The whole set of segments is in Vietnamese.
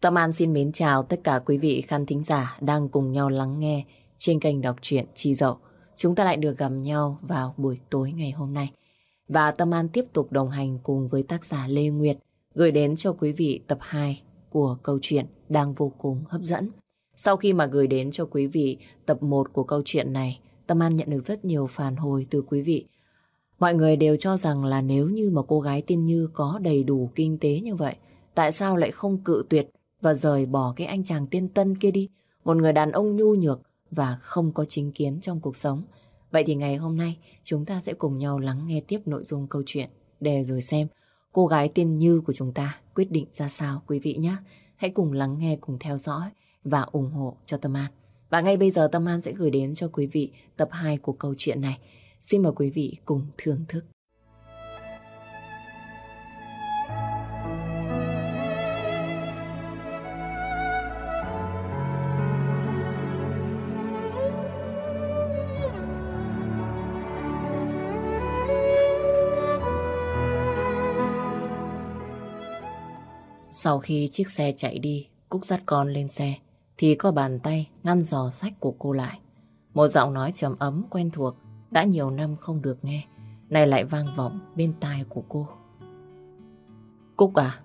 Tâm An xin mến chào tất cả quý vị khán thính giả đang cùng nhau lắng nghe trên kênh đọc truyện Chi Dậu. Chúng ta lại được gặp nhau vào buổi tối ngày hôm nay. Và Tâm An tiếp tục đồng hành cùng với tác giả Lê Nguyệt gửi đến cho quý vị tập 2 của câu chuyện đang vô cùng hấp dẫn. Sau khi mà gửi đến cho quý vị tập 1 của câu chuyện này, Tâm An nhận được rất nhiều phản hồi từ quý vị. Mọi người đều cho rằng là nếu như mà cô gái tin Như có đầy đủ kinh tế như vậy, tại sao lại không cự tuyệt và rời bỏ cái anh chàng tiên tân kia đi? Một người đàn ông nhu nhược và không có chính kiến trong cuộc sống. Vậy thì ngày hôm nay chúng ta sẽ cùng nhau lắng nghe tiếp nội dung câu chuyện để rồi xem cô gái tiên Như của chúng ta quyết định ra sao quý vị nhé. Hãy cùng lắng nghe, cùng theo dõi và ủng hộ cho Tâm An. Và ngay bây giờ Tâm An sẽ gửi đến cho quý vị tập 2 của câu chuyện này. Xin mời quý vị cùng thưởng thức. Sau khi chiếc xe chạy đi, Cúc dắt con lên xe, thì có bàn tay ngăn giò sách của cô lại. Một giọng nói trầm ấm quen thuộc, đã nhiều năm không được nghe, này lại vang vọng bên tai của cô. Cúc à?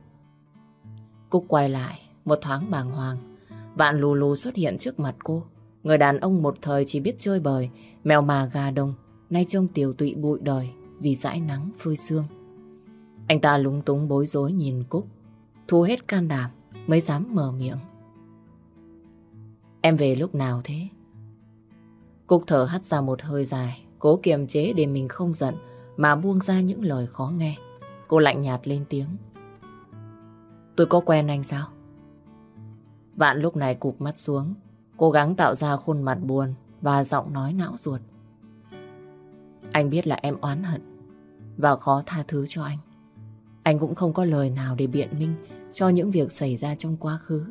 Cúc quay lại, một thoáng bàng hoàng. Vạn lù lù xuất hiện trước mặt cô. Người đàn ông một thời chỉ biết chơi bời, mèo mà gà đông, nay trông tiểu tụy bụi đời vì dãi nắng phơi sương. Anh ta lúng túng bối rối nhìn Cúc, thu hết can đảm mới dám mở miệng. Em về lúc nào thế? Cúc thở hắt ra một hơi dài, cố kiềm chế để mình không giận mà buông ra những lời khó nghe. Cô lạnh nhạt lên tiếng. Tôi có quen anh sao? Vạn lúc này cụp mắt xuống, cố gắng tạo ra khuôn mặt buồn và giọng nói não ruột. Anh biết là em oán hận và khó tha thứ cho anh. Anh cũng không có lời nào để biện minh cho những việc xảy ra trong quá khứ.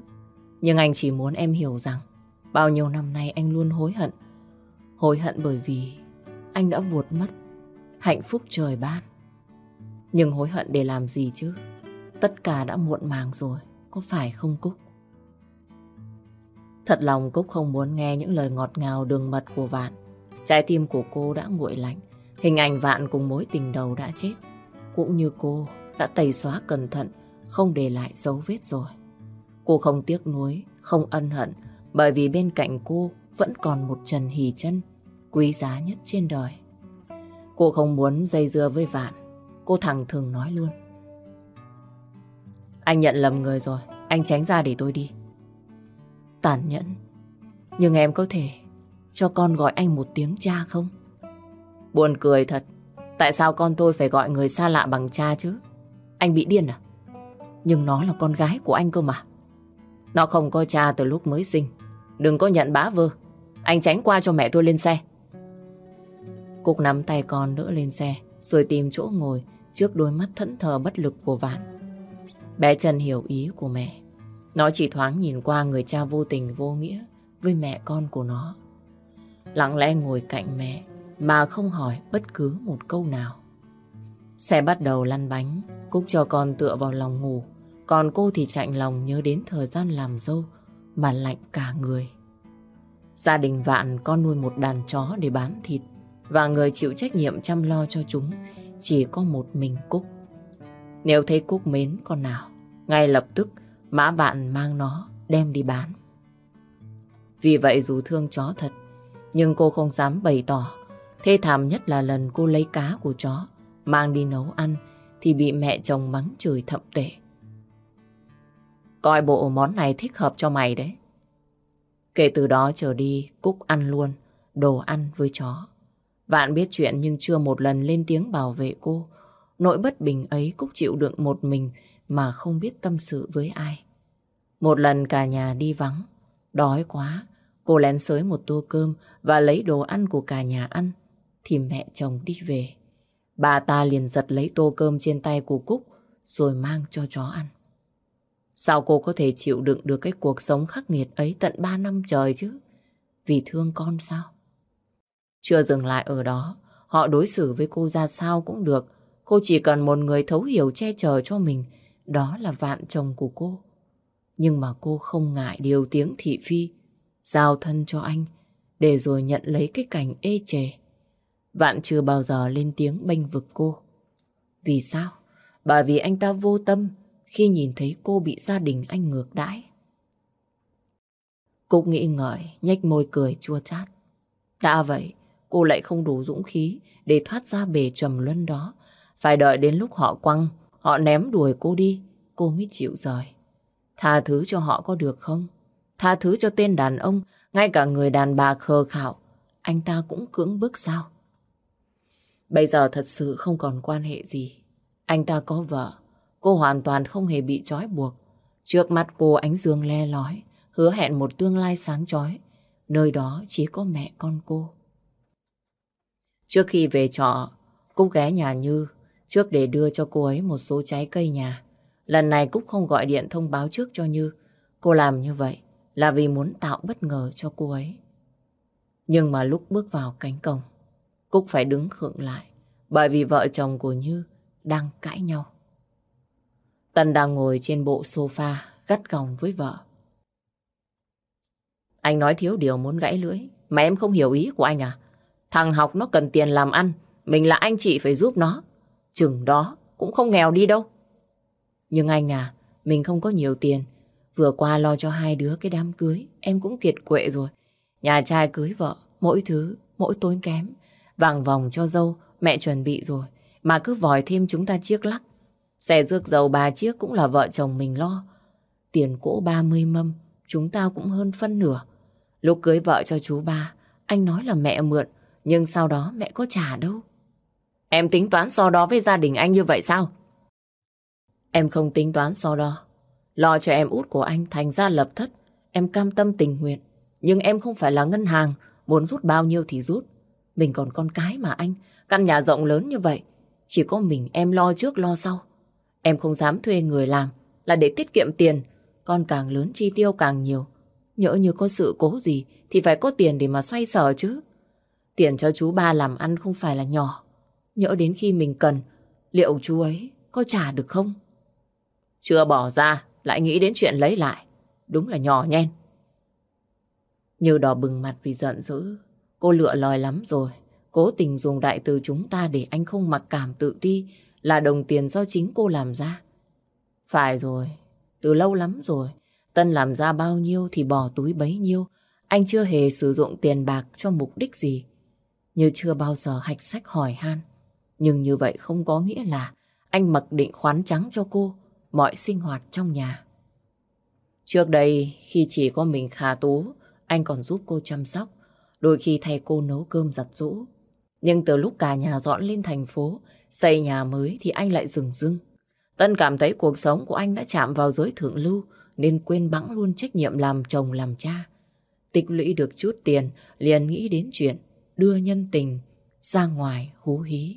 Nhưng anh chỉ muốn em hiểu rằng bao nhiêu năm nay anh luôn hối hận. Hối hận bởi vì anh đã vuột mất hạnh phúc trời ban. Nhưng hối hận để làm gì chứ? Tất cả đã muộn màng rồi, có phải không Cúc? Thật lòng Cúc không muốn nghe những lời ngọt ngào đường mật của Vạn. Trái tim của cô đã nguội lạnh. Hình ảnh Vạn cùng mối tình đầu đã chết. Cũng như cô đã tẩy xóa cẩn thận không để lại dấu vết rồi. Cô không tiếc nuối, không ân hận, bởi vì bên cạnh cô vẫn còn một Trần Hỷ chân quý giá nhất trên đời. Cô không muốn dây dưa với Vạn, cô thẳng thường nói luôn. Anh nhận lầm người rồi, anh tránh ra để tôi đi. Tàn nhẫn, nhưng em có thể cho con gọi anh một tiếng cha không? Buồn cười thật, tại sao con tôi phải gọi người xa lạ bằng cha chứ? Anh bị điên à? Nhưng nó là con gái của anh cơ mà. Nó không có cha từ lúc mới sinh. Đừng có nhận bá vơ. Anh tránh qua cho mẹ tôi lên xe. Cúc nắm tay con đỡ lên xe, rồi tìm chỗ ngồi trước đôi mắt thẫn thờ bất lực của Vạn. Bé Trần hiểu ý của mẹ. Nó chỉ thoáng nhìn qua người cha vô tình vô nghĩa với mẹ con của nó. Lặng lẽ ngồi cạnh mẹ mà không hỏi bất cứ một câu nào. Xe bắt đầu lăn bánh, Cúc cho con tựa vào lòng ngủ. Còn cô thì chạnh lòng nhớ đến thời gian làm dâu mà lạnh cả người. Gia đình Vạn con nuôi một đàn chó để bán thịt và người chịu trách nhiệm chăm lo cho chúng chỉ có một mình Cúc. Nếu thấy Cúc mến con nào, ngay lập tức Mã Vạn mang nó đem đi bán. Vì vậy dù thương chó thật, nhưng cô không dám bày tỏ. Thê thảm nhất là lần cô lấy cá của chó, mang đi nấu ăn thì bị mẹ chồng mắng chửi thậm tệ. Coi bộ món này thích hợp cho mày đấy. Kể từ đó trở đi, Cúc ăn luôn, đồ ăn với chó. Vạn biết chuyện nhưng chưa một lần lên tiếng bảo vệ cô. Nỗi bất bình ấy Cúc chịu đựng một mình mà không biết tâm sự với ai. Một lần cả nhà đi vắng, đói quá, cô lén sới một tô cơm và lấy đồ ăn của cả nhà ăn, thì mẹ chồng đi về. Bà ta liền giật lấy tô cơm trên tay của Cúc rồi mang cho chó ăn. Sao cô có thể chịu đựng được cái cuộc sống khắc nghiệt ấy tận 3 năm trời chứ? Vì thương con sao? Chưa dừng lại ở đó, họ đối xử với cô ra sao cũng được. Cô chỉ cần một người thấu hiểu che chở cho mình, đó là vạn chồng của cô. Nhưng mà cô không ngại điều tiếng thị phi, giao thân cho anh, để rồi nhận lấy cái cảnh ê chề. Vạn chưa bao giờ lên tiếng bênh vực cô. Vì sao? Bởi vì anh ta vô tâm khi nhìn thấy cô bị gia đình anh ngược đãi. Cúc nghĩ ngợi, nhếch môi cười chua chát. Đã vậy, cô lại không đủ dũng khí để thoát ra bể trầm luân đó. Phải đợi đến lúc họ quăng, họ ném đuổi cô đi, cô mới chịu rời. Tha thứ cho họ có được không? Tha thứ cho tên đàn ông, ngay cả người đàn bà khờ khạo, anh ta cũng cưỡng bức sao? Bây giờ thật sự không còn quan hệ gì. Anh ta có vợ, cô hoàn toàn không hề bị trói buộc. Trước mắt cô ánh dương le lói, hứa hẹn một tương lai sáng chói. Nơi đó chỉ có mẹ con cô. Trước khi về trọ, Cúc ghé nhà Như trước để đưa cho cô ấy một số trái cây nhà. Lần này Cúc không gọi điện thông báo trước cho Như. Cô làm như vậy là vì muốn tạo bất ngờ cho cô ấy. Nhưng mà lúc bước vào cánh cổng, Cúc phải đứng khựng lại bởi vì vợ chồng của Như đang cãi nhau. Tân đang ngồi trên bộ sofa gắt gỏng với vợ. Anh nói thiếu điều muốn gãy lưỡi mà em không hiểu ý của anh à? Thằng học nó cần tiền làm ăn mình là anh chị phải giúp nó. Chừng đó cũng không nghèo đi đâu. Nhưng anh à, mình không có nhiều tiền. Vừa qua lo cho hai đứa cái đám cưới, em cũng kiệt quệ rồi. Nhà trai cưới vợ, mỗi thứ, mỗi tốn kém. Vàng vòng cho dâu, mẹ chuẩn bị rồi. Mà cứ vòi thêm chúng ta chiếc lắc. Xe rước dầu ba chiếc cũng là vợ chồng mình lo. Tiền cỗ 30 mâm, chúng ta cũng hơn phân nửa. Lúc cưới vợ cho chú ba, anh nói là mẹ mượn, nhưng sau đó mẹ có trả đâu. Em tính toán so đó với gia đình anh như vậy sao? Em không tính toán so đo. Lo cho em út của anh thành ra lập thất. Em cam tâm tình nguyện. Nhưng em không phải là ngân hàng. Muốn rút bao nhiêu thì rút. Mình còn con cái mà anh. Căn nhà rộng lớn như vậy. Chỉ có mình em lo trước lo sau. Em không dám thuê người làm. Là để tiết kiệm tiền. Con càng lớn chi tiêu càng nhiều. Nhỡ như có sự cố gì thì phải có tiền để mà xoay sở chứ. Tiền cho chú ba làm ăn không phải là nhỏ. Nhỡ đến khi mình cần, liệu chú ấy có trả được không? Chưa bỏ ra, lại nghĩ đến chuyện lấy lại. Đúng là nhỏ nhen. Như đỏ bừng mặt vì giận dữ. Cô lựa lòi lắm rồi. Cố tình dùng đại từ chúng ta để anh không mặc cảm tự ti là đồng tiền do chính cô làm ra. Phải rồi, từ lâu lắm rồi. Tân làm ra bao nhiêu thì bỏ túi bấy nhiêu. Anh chưa hề sử dụng tiền bạc cho mục đích gì. Như chưa bao giờ hạch sách hỏi han. Nhưng như vậy không có nghĩa là anh mặc định khoán trắng cho cô mọi sinh hoạt trong nhà. Trước đây, khi chỉ có mình Khả Tú, anh còn giúp cô chăm sóc, đôi khi thay cô nấu cơm giặt rũ. Nhưng từ lúc cả nhà dọn lên thành phố, xây nhà mới thì anh lại dừng dưng. Tân cảm thấy cuộc sống của anh đã chạm vào giới thượng lưu, nên quên bẵng luôn trách nhiệm làm chồng làm cha. Tích lũy được chút tiền, liền nghĩ đến chuyện đưa nhân tình ra ngoài hú hí.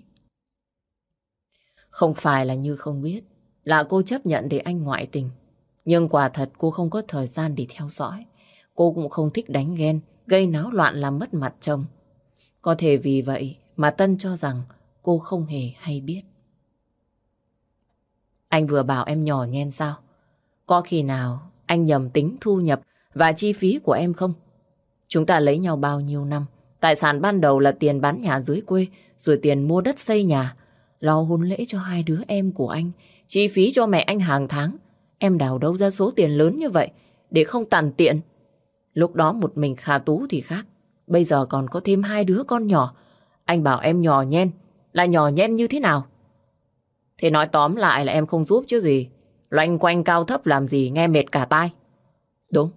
Không phải là như không biết, là cô chấp nhận để anh ngoại tình. Nhưng quả thật cô không có thời gian để theo dõi. Cô cũng không thích đánh ghen, gây náo loạn làm mất mặt chồng. Có thể vì vậy mà Tân cho rằng cô không hề hay biết. Anh vừa bảo em nhỏ nhen sao? Có khi nào anh nhầm tính thu nhập và chi phí của em không? Chúng ta lấy nhau bao nhiêu năm? Tài sản ban đầu là tiền bán nhà dưới quê, rồi tiền mua đất xây nhà, lo hôn lễ cho hai đứa em của anh, chi phí cho mẹ anh hàng tháng. Em đào đâu ra số tiền lớn như vậy để không tàn tiện. Lúc đó một mình Khả Tú thì khác. Bây giờ còn có thêm hai đứa con nhỏ. Anh bảo em nhỏ nhen, là nhỏ nhen như thế nào? Thế nói tóm lại là em không giúp chứ gì. Loanh quanh cao thấp làm gì nghe mệt cả tai. Đúng,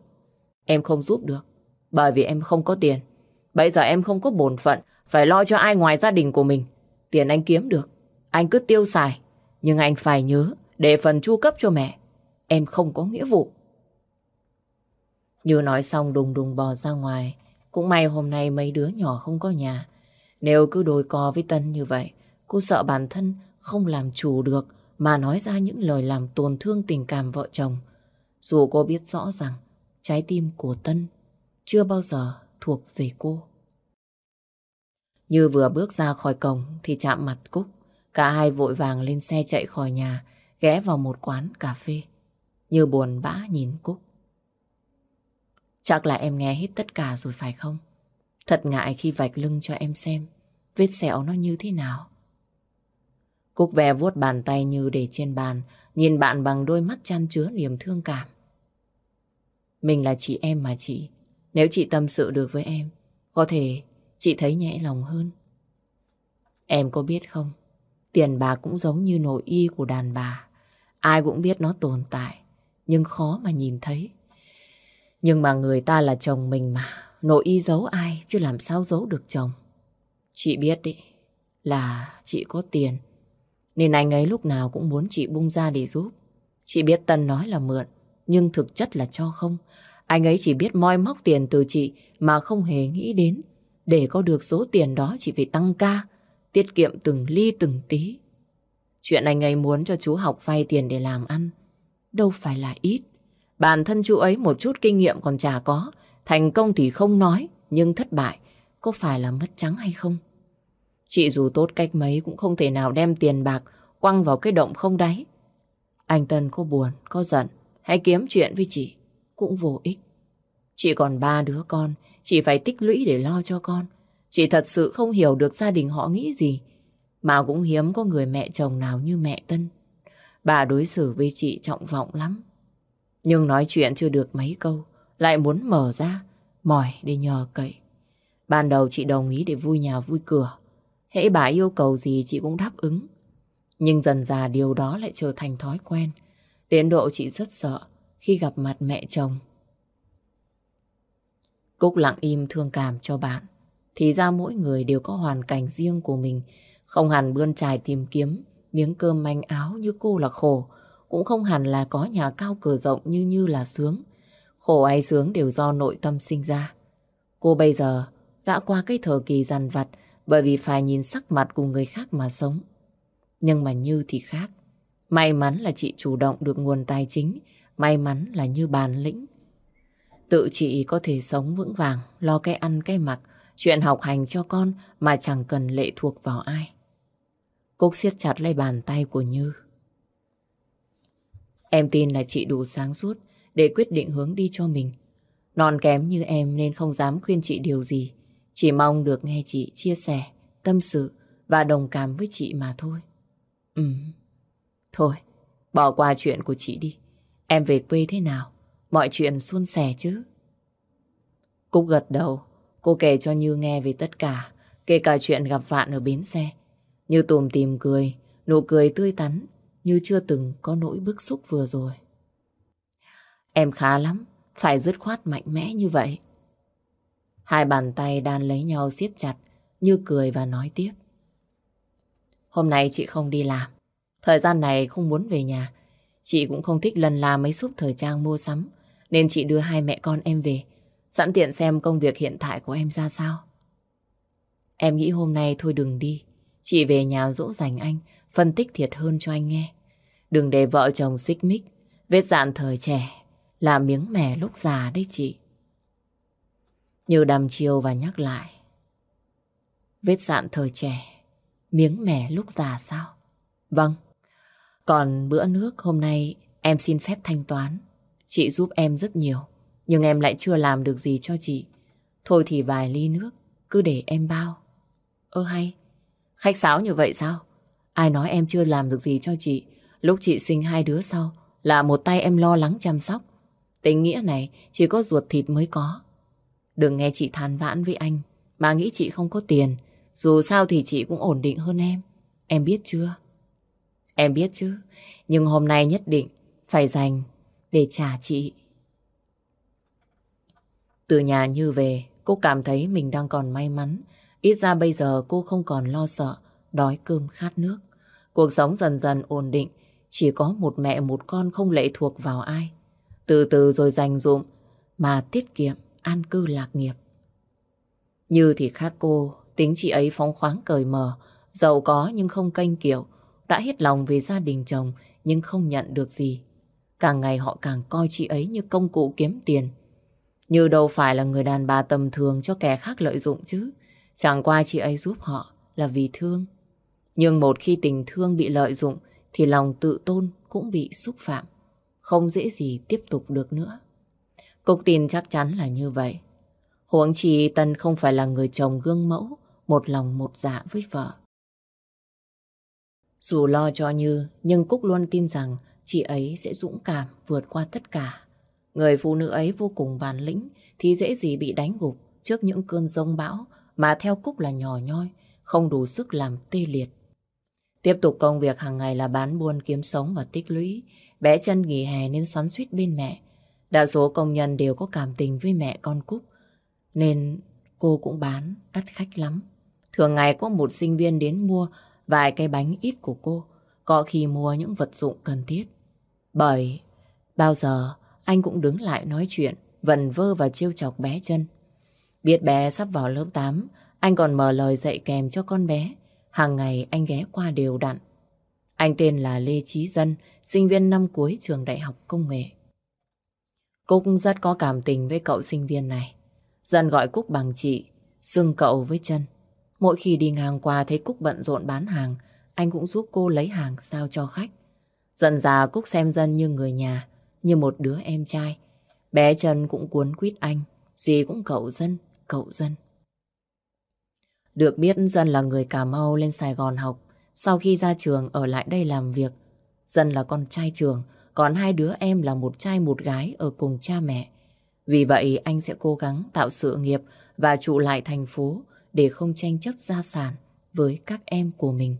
em không giúp được. Bởi vì em không có tiền. Bây giờ em không có bổn phận phải lo cho ai ngoài gia đình của mình. Tiền anh kiếm được anh cứ tiêu xài. Nhưng anh phải nhớ để phần chu cấp cho mẹ. Em không có nghĩa vụ. Như nói xong đùng đùng bò ra ngoài. Cũng may hôm nay mấy đứa nhỏ không có nhà. Nếu cứ đôi co với Tân như vậy, cô sợ bản thân không làm chủ được mà nói ra những lời làm tổn thương tình cảm vợ chồng. Dù cô biết rõ rằng trái tim của Tân chưa bao giờ thuộc về cô. Như vừa bước ra khỏi cổng thì chạm mặt Cúc. Cả hai vội vàng lên xe chạy khỏi nhà, ghé vào một quán cà phê. Như buồn bã nhìn Cúc. Chắc là em nghe hết tất cả rồi phải không? Thật ngại khi vạch lưng cho em xem vết sẹo nó như thế nào. Cúc ve vuốt bàn tay như để trên bàn, nhìn bạn bằng đôi mắt chan chứa niềm thương cảm. Mình là chị em mà chị. Nếu chị tâm sự được với em, có thể chị thấy nhẹ lòng hơn. Em có biết không, tiền bà cũng giống như nội y của đàn bà. Ai cũng biết nó tồn tại, nhưng khó mà nhìn thấy. Nhưng mà người ta là chồng mình mà, nội y giấu ai chứ làm sao giấu được chồng. Chị biết đấy là chị có tiền, nên anh ấy lúc nào cũng muốn chị bung ra để giúp. Chị biết Tân nói là mượn, nhưng thực chất là cho không. Anh ấy chỉ biết moi móc tiền từ chị mà không hề nghĩ đến. Để có được số tiền đó chị phải tăng ca, tiết kiệm từng ly từng tí. Chuyện anh ấy muốn cho chú học vay tiền để làm ăn, đâu phải là ít. Bản thân chú ấy một chút kinh nghiệm còn chả có, thành công thì không nói, nhưng thất bại có phải là mất trắng hay không? Chị dù tốt cách mấy cũng không thể nào đem tiền bạc quăng vào cái động không đáy. Anh Tân có buồn, có giận, hãy kiếm chuyện với chị, cũng vô ích. Chị còn ba đứa con, chị phải tích lũy để lo cho con. Chị thật sự không hiểu được gia đình họ nghĩ gì. Mà cũng hiếm có người mẹ chồng nào như mẹ Tân. Bà đối xử với chị trọng vọng lắm. Nhưng nói chuyện chưa được mấy câu, lại muốn mở ra, mỏi để nhờ cậy. Ban đầu chị đồng ý để vui nhà vui cửa. Hễ bà yêu cầu gì chị cũng đáp ứng. Nhưng dần dà điều đó lại trở thành thói quen. Đến độ chị rất sợ khi gặp mặt mẹ chồng. Cúc lặng im thương cảm cho bạn. Thì ra mỗi người đều có hoàn cảnh riêng của mình. Không hẳn bươn trải tìm kiếm miếng cơm manh áo như cô là khổ. Cũng không hẳn là có nhà cao cửa rộng như như là sướng. Khổ hay sướng đều do nội tâm sinh ra. Cô bây giờ đã qua cái thời kỳ dằn vặt bởi vì phải nhìn sắc mặt của người khác mà sống. Nhưng mà Như thì khác. May mắn là chị chủ động được nguồn tài chính, may mắn là Như bản lĩnh. Tự chị có thể sống vững vàng, lo cái ăn cái mặc, chuyện học hành cho con mà chẳng cần lệ thuộc vào ai. Cúc siết chặt lấy bàn tay của Như. Em tin là chị đủ sáng suốt để quyết định hướng đi cho mình. Non kém như em nên không dám khuyên chị điều gì. Chỉ mong được nghe chị chia sẻ, tâm sự và đồng cảm với chị mà thôi. Ừ, thôi, bỏ qua chuyện của chị đi. Em về quê thế nào? Mọi chuyện suôn sẻ chứ? Cúc gật đầu, cô kể cho Như nghe về tất cả, kể cả chuyện gặp vạn ở bến xe. Như tùm tìm cười, nụ cười tươi tắn, như chưa từng có nỗi bức xúc vừa rồi. Em khá lắm, phải dứt khoát mạnh mẽ như vậy. Hai bàn tay đan lấy nhau siết chặt, như cười và nói tiếp. Hôm nay chị không đi làm. Thời gian này không muốn về nhà. Chị cũng không thích lần la mấy súp thời trang mua sắm. Nên chị đưa hai mẹ con em về. Sẵn tiện xem công việc hiện tại của em ra sao. Em nghĩ hôm nay thôi đừng đi. Chị về nhà dỗ dành anh, phân tích thiệt hơn cho anh nghe. Đừng để vợ chồng xích mích, vết dạn thời trẻ, là miếng mẻ lúc già đấy chị. Như đầm chiều và nhắc lại. Vết sạn thời trẻ, miếng mẻ lúc già sao? Vâng. Còn bữa nước hôm nay em xin phép thanh toán. Chị giúp em rất nhiều, nhưng em lại chưa làm được gì cho chị. Thôi thì vài ly nước, cứ để em bao. Ơ hay, khách sáo như vậy sao? Ai nói em chưa làm được gì cho chị? Lúc chị sinh hai đứa sau, là một tay em lo lắng chăm sóc. Tình nghĩa này chỉ có ruột thịt mới có. Đừng nghe chị than vãn với anh, mà nghĩ chị không có tiền. Dù sao thì chị cũng ổn định hơn em. Em biết chưa? Em biết chứ, nhưng hôm nay nhất định phải dành để trả chị. Từ nhà như về, cô cảm thấy mình đang còn may mắn. Ít ra bây giờ cô không còn lo sợ, đói cơm khát nước. Cuộc sống dần dần ổn định, chỉ có một mẹ một con không lệ thuộc vào ai. Từ từ rồi dành dụm mà tiết kiệm, an cư lạc nghiệp. Như thì khác cô, tính chị ấy phóng khoáng cởi mở, giàu có nhưng không canh kiểu, đã hết lòng về gia đình chồng nhưng không nhận được gì. Càng ngày họ càng coi chị ấy như công cụ kiếm tiền. Như đâu phải là người đàn bà tầm thường cho kẻ khác lợi dụng chứ. Chẳng qua chị ấy giúp họ là vì thương. Nhưng một khi tình thương bị lợi dụng thì lòng tự tôn cũng bị xúc phạm không dễ gì tiếp tục được nữa. Cúc tin chắc chắn là như vậy. Huống chi Tân không phải là người chồng gương mẫu, một lòng một dạ với vợ. Dù lo cho Như, nhưng Cúc luôn tin rằng chị ấy sẽ dũng cảm vượt qua tất cả. Người phụ nữ ấy vô cùng bản lĩnh thì dễ gì bị đánh gục trước những cơn rông bão mà theo Cúc là nhỏ nhoi, không đủ sức làm tê liệt. Tiếp tục công việc hàng ngày là bán buôn kiếm sống và tích lũy. Bé chân nghỉ hè nên xoắn suýt bên mẹ. Đa số công nhân đều có cảm tình với mẹ con Cúc. Nên cô cũng bán đắt khách lắm. Thường ngày có một sinh viên đến mua vài cái bánh ít của cô. Có khi mua những vật dụng cần thiết. Bởi bao giờ anh cũng đứng lại nói chuyện, vần vơ và chiêu chọc bé chân. Biết bé sắp vào lớp 8, anh còn mở lời dạy kèm cho con bé. Hàng ngày anh ghé qua đều đặn. Anh tên là Lê Trí Dân, sinh viên năm cuối trường đại học công nghệ. Cúc rất có cảm tình với cậu sinh viên này. Dân gọi Cúc bằng chị, xưng cậu với chân. Mỗi khi đi ngang qua thấy Cúc bận rộn bán hàng, anh cũng giúp cô lấy hàng sao cho khách. Dần già Cúc xem Dân như người nhà, như một đứa em trai. Bé Trần cũng cuốn quýt anh, gì cũng cậu Dân, cậu Dân. Được biết Dân là người Cà Mau lên Sài Gòn học, sau khi ra trường ở lại đây làm việc. Dân là con trai trường, còn hai đứa em là một trai một gái ở cùng cha mẹ. Vì vậy anh sẽ cố gắng tạo sự nghiệp và trụ lại thành phố để không tranh chấp gia sản với các em của mình.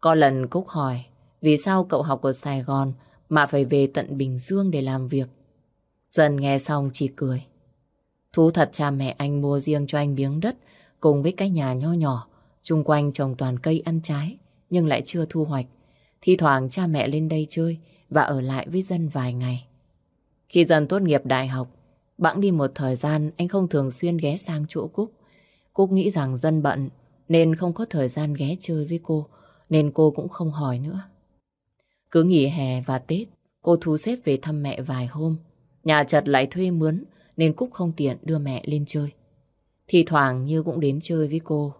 Có lần Cúc hỏi vì sao cậu học ở Sài Gòn mà phải về tận Bình Dương để làm việc. Dần nghe xong chỉ cười. Thú thật cha mẹ anh mua riêng cho anh miếng đất cùng với cái nhà nho nhỏ, chung quanh trồng toàn cây ăn trái, nhưng lại chưa thu hoạch. Thì thoảng cha mẹ lên đây chơi và ở lại với dân vài ngày. Khi dần tốt nghiệp đại học, bẵng đi một thời gian anh không thường xuyên ghé sang chỗ Cúc. Cúc nghĩ rằng dân bận nên không có thời gian ghé chơi với cô, nên cô cũng không hỏi nữa. Cứ nghỉ hè và Tết, cô thu xếp về thăm mẹ vài hôm. Nhà chật lại thuê mướn nên Cúc không tiện đưa mẹ lên chơi. Thì thoảng Như cũng đến chơi với cô.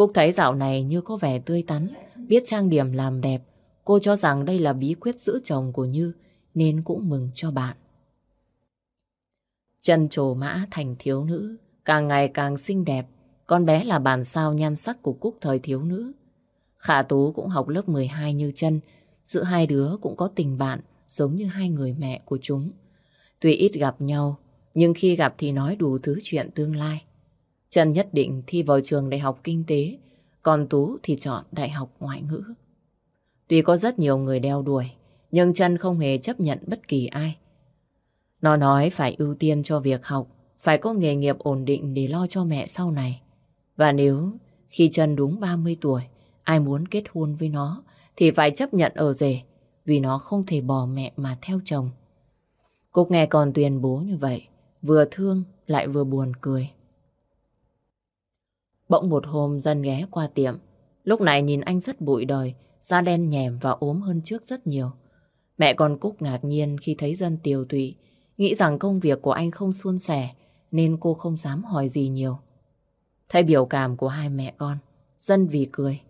Cúc thấy dạo này Như có vẻ tươi tắn, biết trang điểm làm đẹp. Cô cho rằng đây là bí quyết giữ chồng của Như, nên cũng mừng cho bạn. Chân trổ mã thành thiếu nữ, càng ngày càng xinh đẹp. Con bé là bản sao nhan sắc của Cúc thời thiếu nữ. Khả Tú cũng học lớp 12 như chân, giữa hai đứa cũng có tình bạn giống như hai người mẹ của chúng. Tuy ít gặp nhau, nhưng khi gặp thì nói đủ thứ chuyện tương lai. Trần nhất định thi vào trường đại học kinh tế, còn Tú thì chọn đại học ngoại ngữ. Tuy có rất nhiều người đeo đuổi, nhưng Trân không hề chấp nhận bất kỳ ai. Nó nói phải ưu tiên cho việc học, phải có nghề nghiệp ổn định để lo cho mẹ sau này. Và nếu khi Trân đúng 30 tuổi, ai muốn kết hôn với nó thì phải chấp nhận ở rể, vì nó không thể bỏ mẹ mà theo chồng. Cúc nghe còn tuyên bố như vậy, vừa thương lại vừa buồn cười. Bỗng một hôm dân ghé qua tiệm. Lúc này nhìn anh rất bụi đời, da đen nhèm và ốm hơn trước rất nhiều. Mẹ con Cúc ngạc nhiên khi thấy dân tiều tụy, nghĩ rằng công việc của anh không suôn sẻ, nên cô không dám hỏi gì nhiều. Thấy biểu cảm của hai mẹ con, dân vì cười.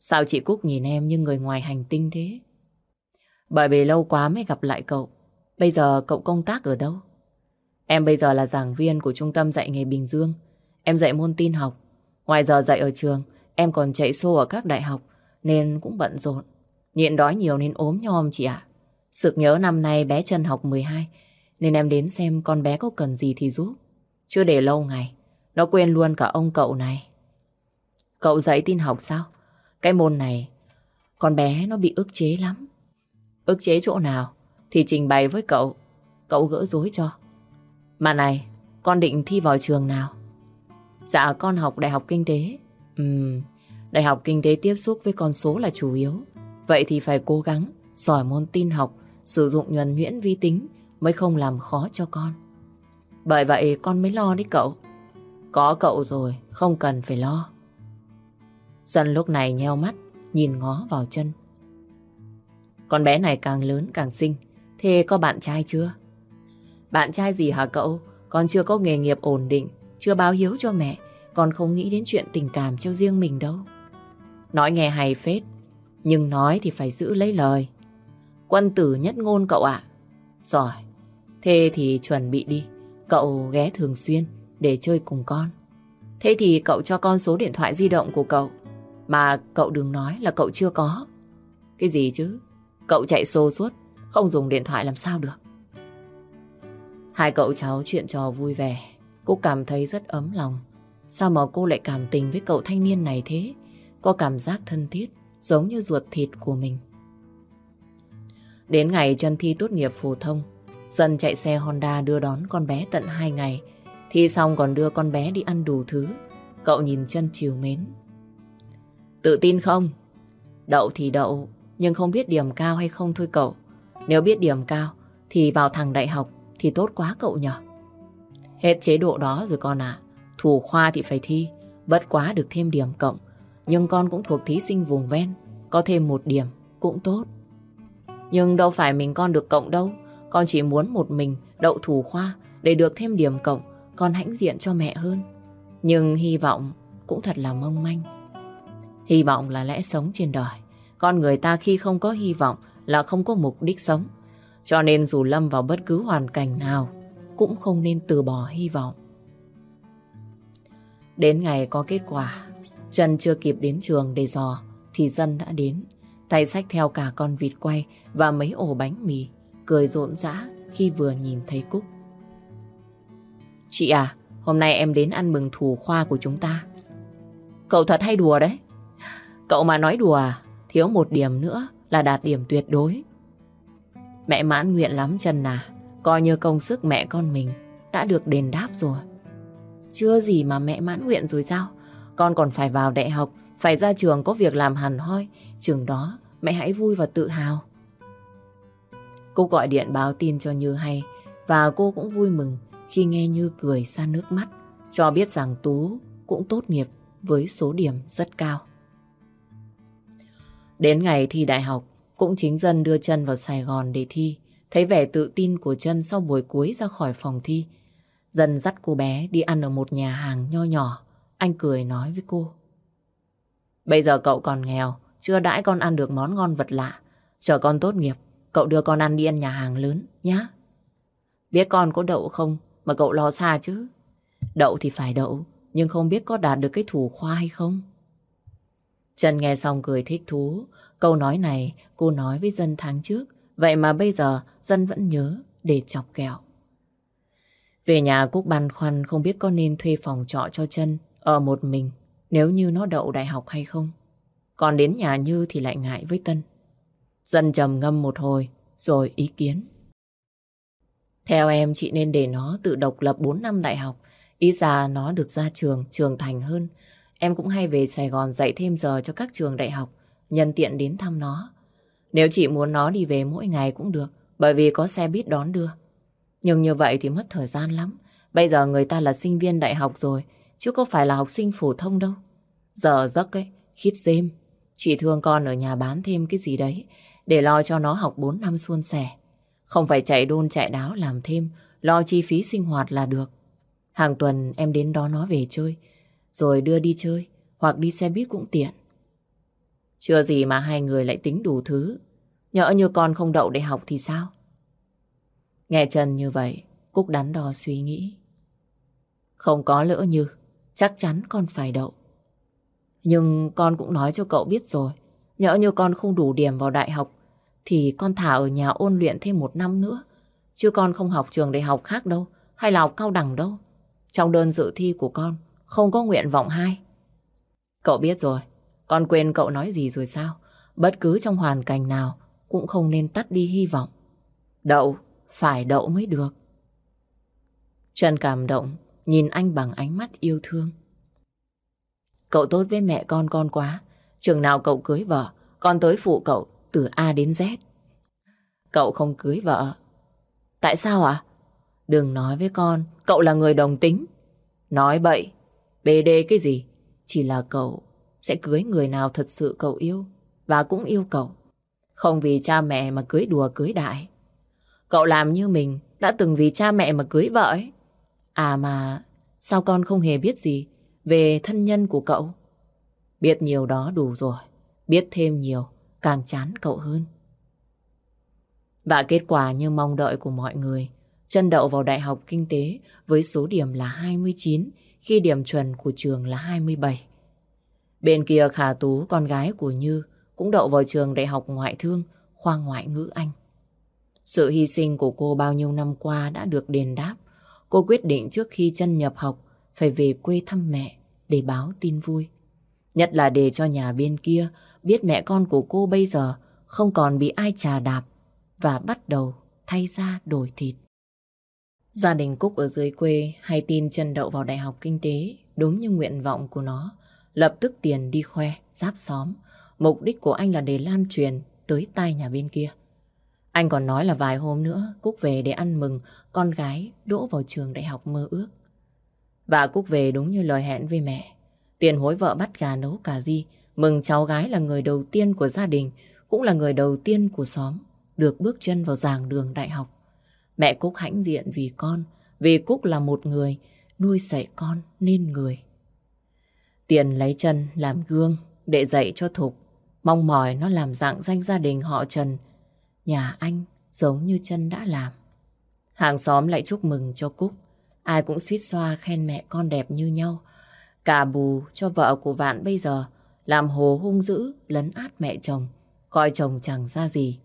Sao chị Cúc nhìn em như người ngoài hành tinh thế? Bởi vì lâu quá mới gặp lại cậu. Bây giờ cậu công tác ở đâu? Em bây giờ là giảng viên của trung tâm dạy nghề Bình Dương. Em dạy môn tin học. Ngoài giờ dạy ở trường, em còn chạy xô ở các đại học, nên cũng bận rộn. Nhịn đói nhiều nên ốm nhom chị ạ. Sực nhớ năm nay bé chân học 12, nên em đến xem con bé có cần gì thì giúp. Chưa để lâu ngày, nó quên luôn cả ông cậu này. Cậu dạy tin học sao? Cái môn này, con bé nó bị ức chế lắm. Ức chế chỗ nào thì trình bày với cậu, cậu gỡ rối cho. Mà này, con định thi vào trường nào? Dạ con học đại học kinh tế. Ừm, đại học kinh tế tiếp xúc với con số là chủ yếu. Vậy thì phải cố gắng giỏi môn tin học, sử dụng nhuần nhuyễn vi tính mới không làm khó cho con. Bởi vậy con mới lo đấy cậu. Có cậu rồi, không cần phải lo. Dân lúc này nheo mắt, nhìn ngó vào chân. Con bé này càng lớn càng xinh. Thế có bạn trai chưa? Bạn trai gì hả cậu? Con chưa có nghề nghiệp ổn định, chưa báo hiếu cho mẹ. còn không nghĩ đến chuyện tình cảm cho riêng mình đâu. Nói nghe hay phết, nhưng nói thì phải giữ lấy lời. Quân tử nhất ngôn cậu ạ. Rồi, thế thì chuẩn bị đi. Cậu ghé thường xuyên để chơi cùng con. Thế thì cậu cho con số điện thoại di động của cậu. Mà cậu đừng nói là cậu chưa có. Cái gì chứ? Cậu chạy xô suốt, không dùng điện thoại làm sao được. Hai cậu cháu chuyện trò vui vẻ. Cô cảm thấy rất ấm lòng. Sao mà cô lại cảm tình với cậu thanh niên này thế? Có cảm giác thân thiết, giống như ruột thịt của mình. Đến ngày chân thi tốt nghiệp phổ thông, Dân chạy xe Honda đưa đón con bé tận 2 ngày. Thi xong còn đưa con bé đi ăn đủ thứ. Cậu nhìn chân chiều mến. Tự tin không? Đậu thì đậu, nhưng không biết điểm cao hay không thôi cậu. Nếu biết điểm cao, thì vào thằng đại học thì tốt quá cậu nhở. Hết chế độ đó rồi con ạ. Thủ khoa thì phải thi, bất quá được thêm điểm cộng. Nhưng con cũng thuộc thí sinh vùng ven, có thêm một điểm cũng tốt. Nhưng đâu phải mình con được cộng đâu. Con chỉ muốn một mình đậu thủ khoa để được thêm điểm cộng, con hãnh diện cho mẹ hơn. Nhưng hy vọng cũng thật là mong manh. Hy vọng là lẽ sống trên đời. Con người ta khi không có hy vọng là không có mục đích sống. Cho nên dù lâm vào bất cứ hoàn cảnh nào, cũng không nên từ bỏ hy vọng. Đến ngày có kết quả, Trần chưa kịp đến trường để dò, thì dân đã đến. Tay sách theo cả con vịt quay và mấy ổ bánh mì cười rộn rã khi vừa nhìn thấy Cúc. Chị à, hôm nay em đến ăn mừng thủ khoa của chúng ta. Cậu thật hay đùa đấy. Cậu mà nói đùa à, thiếu một điểm nữa là đạt điểm tuyệt đối. Mẹ mãn nguyện lắm chân à, coi như công sức mẹ con mình đã được đền đáp rồi. Chưa gì mà mẹ mãn nguyện rồi sao? Con còn phải vào đại học, phải ra trường có việc làm hẳn hoi. Trường đó mẹ hãy vui và tự hào. Cô gọi điện báo tin cho Như hay và cô cũng vui mừng khi nghe Như cười xa nước mắt cho biết rằng Tú cũng tốt nghiệp với số điểm rất cao. Đến ngày thi đại học, cũng chính dân đưa chân vào Sài Gòn để thi. Thấy vẻ tự tin của chân sau buổi cuối ra khỏi phòng thi. dần dắt cô bé đi ăn ở một nhà hàng nho nhỏ. Anh cười nói với cô. Bây giờ cậu còn nghèo, chưa đãi con ăn được món ngon vật lạ. Chờ con tốt nghiệp, Cậu đưa con ăn đi ăn nhà hàng lớn nhá. Biết con có đậu không mà cậu lo xa chứ. Đậu thì phải đậu, nhưng không biết có đạt được cái thủ khoa hay không. Trần nghe xong cười thích thú. Câu nói này cô nói với dân tháng trước. Vậy mà bây giờ dân vẫn nhớ để chọc kẹo. Về nhà Cúc băn khoăn không biết có nên thuê phòng trọ cho chân ở một mình nếu như nó đậu đại học hay không. Còn đến nhà Như thì lại ngại với Tân. Dân trầm ngâm một hồi, rồi ý kiến. Theo em, chị nên để nó tự độc lập 4 năm đại học. Ý ra nó được ra trường, trưởng thành hơn. Em cũng hay về Sài Gòn dạy thêm giờ cho các trường đại học, nhân tiện đến thăm nó. Nếu chị muốn nó đi về mỗi ngày cũng được, bởi vì có xe buýt đón đưa. Nhưng như vậy thì mất thời gian lắm. Bây giờ người ta là sinh viên đại học rồi, chứ có phải là học sinh phổ thông đâu. Giờ giấc ấy, khít dêm. Chị thương con ở nhà bán thêm cái gì đấy, để lo cho nó học 4 năm suôn sẻ. Không phải chạy đôn chạy đáo làm thêm, lo chi phí sinh hoạt là được. Hàng tuần em đến đó nó về chơi, rồi đưa đi chơi, hoặc đi xe buýt cũng tiện. Chưa gì mà hai người lại tính đủ thứ. Nhỡ như con không đậu đại học thì sao? Nghe Trần như vậy, Cúc đắn đo suy nghĩ. Không có lỡ như, chắc chắn con phải đậu. Nhưng con cũng nói cho cậu biết rồi, nhỡ như con không đủ điểm vào đại học thì con thả ở nhà ôn luyện thêm một năm nữa. Chứ con không học trường đại học khác đâu, hay là học cao đẳng đâu. Trong đơn dự thi của con, không có nguyện vọng hai. Cậu biết rồi, con quên cậu nói gì rồi sao? Bất cứ trong hoàn cảnh nào, cũng không nên tắt đi hy vọng. Đậu, phải đậu mới được. Trần cảm động, nhìn anh bằng ánh mắt yêu thương. Cậu tốt với mẹ con con quá. Trường nào cậu cưới vợ, con tới phụ cậu từ A đến Z. Cậu không cưới vợ. Tại sao ạ? Đừng nói với con, cậu là người đồng tính. Nói bậy, bê đê cái gì? Chỉ là cậu sẽ cưới người nào thật sự cậu yêu và cũng yêu cậu. Không vì cha mẹ mà cưới đùa cưới đại. Cậu làm như mình đã từng vì cha mẹ mà cưới vợ ấy. À mà sao con không hề biết gì về thân nhân của cậu? Biết nhiều đó đủ rồi. Biết thêm nhiều càng chán cậu hơn. Và kết quả như mong đợi của mọi người, chân đậu vào Đại học Kinh tế với số điểm là 29 khi điểm chuẩn của trường là 27. Bên kia Khả Tú, con gái của Như, cũng đậu vào trường Đại học Ngoại thương, khoa ngoại ngữ Anh. Sự hy sinh của cô bao nhiêu năm qua đã được đền đáp. Cô quyết định trước khi chân nhập học phải về quê thăm mẹ để báo tin vui. Nhất là để cho nhà bên kia biết mẹ con của cô bây giờ không còn bị ai trà đạp và bắt đầu thay ra đổi thịt. Gia đình Cúc ở dưới quê hay tin chân đậu vào Đại học Kinh tế đúng như nguyện vọng của nó. Lập tức tiền đi khoe, giáp xóm. Mục đích của anh là để lan truyền tới tay nhà bên kia. Anh còn nói là vài hôm nữa Cúc về để ăn mừng con gái đỗ vào trường đại học mơ ước. Và Cúc về đúng như lời hẹn với mẹ. Tiền hối vợ bắt gà nấu cà ri, mừng cháu gái là người đầu tiên của gia đình, cũng là người đầu tiên của xóm, được bước chân vào giảng đường đại học. Mẹ Cúc hãnh diện vì con, vì Cúc là một người nuôi dạy con nên người. Tiền lấy chân làm gương để dạy cho Thục, mong mỏi nó làm dạng danh gia đình họ Trần, nhà anh giống như chân đã làm. Hàng xóm lại chúc mừng cho Cúc, ai cũng suýt xoa khen mẹ con đẹp như nhau. Cả bù cho vợ của Vạn bây giờ làm hồ hung dữ lấn át mẹ chồng, coi chồng chẳng ra gì.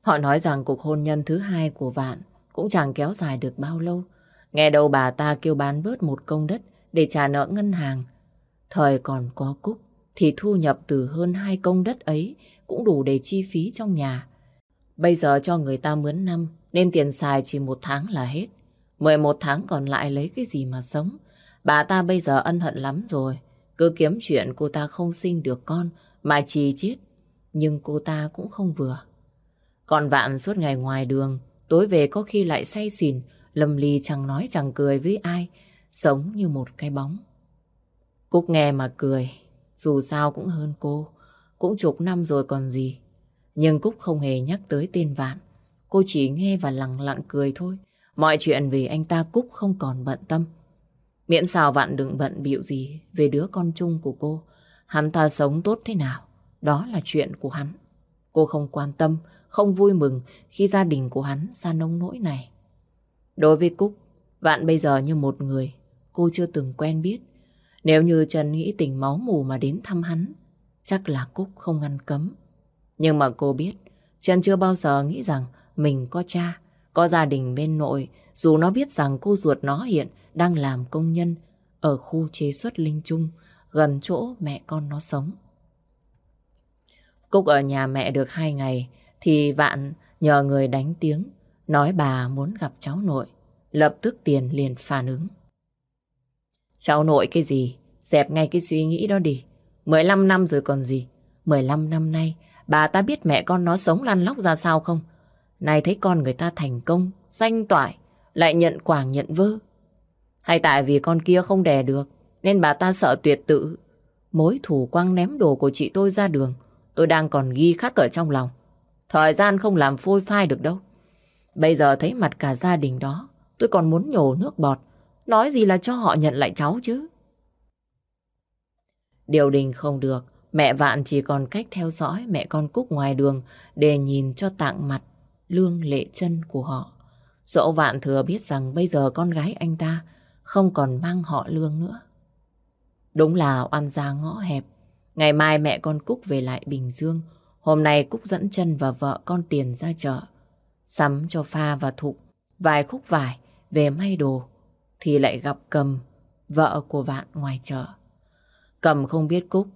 Họ nói rằng cuộc hôn nhân thứ hai của Vạn cũng chẳng kéo dài được bao lâu. Nghe đầu bà ta kêu bán bớt một công đất để trả nợ ngân hàng. Thời còn có Cúc thì thu nhập từ hơn hai công đất ấy cũng đủ để chi phí trong nhà. Bây giờ cho người ta mướn năm nên tiền xài chỉ một tháng là hết. 11 tháng còn lại lấy cái gì mà sống. Bà ta bây giờ ân hận lắm rồi. Cứ kiếm chuyện cô ta không sinh được con mà chỉ chết. Nhưng cô ta cũng không vừa. Còn vạn suốt ngày ngoài đường, tối về có khi lại say xỉn, lầm ly chẳng nói chẳng cười với ai, sống như một cái bóng. Cúc nghe mà cười, dù sao cũng hơn cô, cũng chục năm rồi còn gì. Nhưng Cúc không hề nhắc tới tên Vạn. Cô chỉ nghe và lặng lặng cười thôi. Mọi chuyện vì anh ta Cúc không còn bận tâm. Miễn sao Vạn đừng bận bịu gì về đứa con chung của cô. Hắn ta sống tốt thế nào, đó là chuyện của hắn. Cô không quan tâm, không vui mừng khi gia đình của hắn xa nông nỗi này. Đối với Cúc, Vạn bây giờ như một người cô chưa từng quen biết. Nếu như Trần nghĩ tình máu mù mà đến thăm hắn, chắc là Cúc không ngăn cấm. Nhưng mà cô biết, Trần chưa bao giờ nghĩ rằng mình có cha, có gia đình bên nội, dù nó biết rằng cô ruột nó hiện đang làm công nhân ở khu chế xuất Linh Trung, gần chỗ mẹ con nó sống. Cúc ở nhà mẹ được hai ngày, thì Vạn nhờ người đánh tiếng, nói bà muốn gặp cháu nội. Lập tức tiền liền phản ứng. Cháu nội cái gì? Dẹp ngay cái suy nghĩ đó đi. 15 năm rồi còn gì? 15 năm nay, bà ta biết mẹ con nó sống lăn lóc ra sao không? Này thấy con người ta thành công, danh toại, lại nhận quảng nhận vơ. Hay tại vì con kia không đè được, nên bà ta sợ tuyệt tự. Mối thủ quăng ném đồ của chị tôi ra đường, tôi đang còn ghi khắc ở trong lòng. Thời gian không làm phôi phai được đâu. Bây giờ thấy mặt cả gia đình đó, tôi còn muốn nhổ nước bọt. Nói gì là cho họ nhận lại cháu chứ. Điều đình không được, mẹ Vạn chỉ còn cách theo dõi mẹ con Cúc ngoài đường để nhìn cho tạng mặt, lương lệ chân của họ. Dẫu Vạn thừa biết rằng bây giờ con gái anh ta không còn mang họ lương nữa. Đúng là oan gia ngõ hẹp. Ngày mai mẹ con Cúc về lại Bình Dương, Hôm nay Cúc dẫn chân và vợ con tiền ra chợ. Sắm cho pha và thục vài khúc vải về may đồ. Thì lại gặp Cầm, vợ của Vạn ngoài chợ. Cầm không biết Cúc,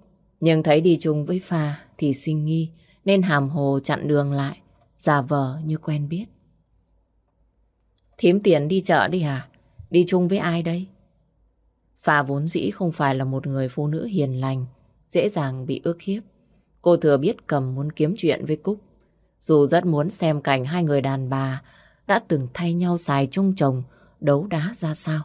nhưng thấy đi chung với pha thì sinh nghi nên hàm hồ chặn đường lại, giả vờ như quen biết. Thím tiền đi chợ đi hả? Đi chung với ai đây? Pha vốn dĩ không phải là một người phụ nữ hiền lành, dễ dàng bị ước hiếp. Cô thừa biết cầm muốn kiếm chuyện với Cúc. Dù rất muốn xem cảnh hai người đàn bà đã từng thay nhau xài chung chồng đấu đá ra sao.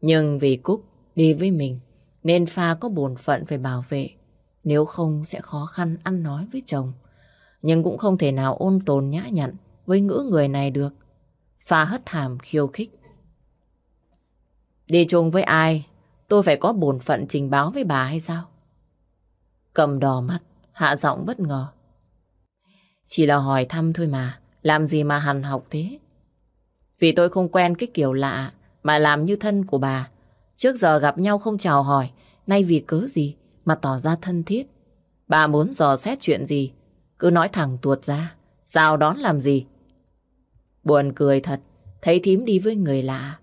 Nhưng vì Cúc đi với mình nên pha có bổn phận phải bảo vệ. Nếu không sẽ khó khăn ăn nói với chồng. Nhưng cũng không thể nào ôn tồn nhã nhặn với ngữ người này được. Pha hất thảm khiêu khích. Đi chung với ai, tôi phải có bổn phận trình báo với bà hay sao? Cầm đỏ mắt, hạ giọng bất ngờ. Chỉ là hỏi thăm thôi mà, Làm gì mà hằn học thế? Vì tôi không quen cái kiểu lạ mà làm như thân của bà. Trước giờ gặp nhau không chào hỏi, nay vì cớ gì mà tỏ ra thân thiết. Bà muốn dò xét chuyện gì, cứ nói thẳng tuột ra, sao đón làm gì. Buồn cười thật, thấy thím đi với người lạ,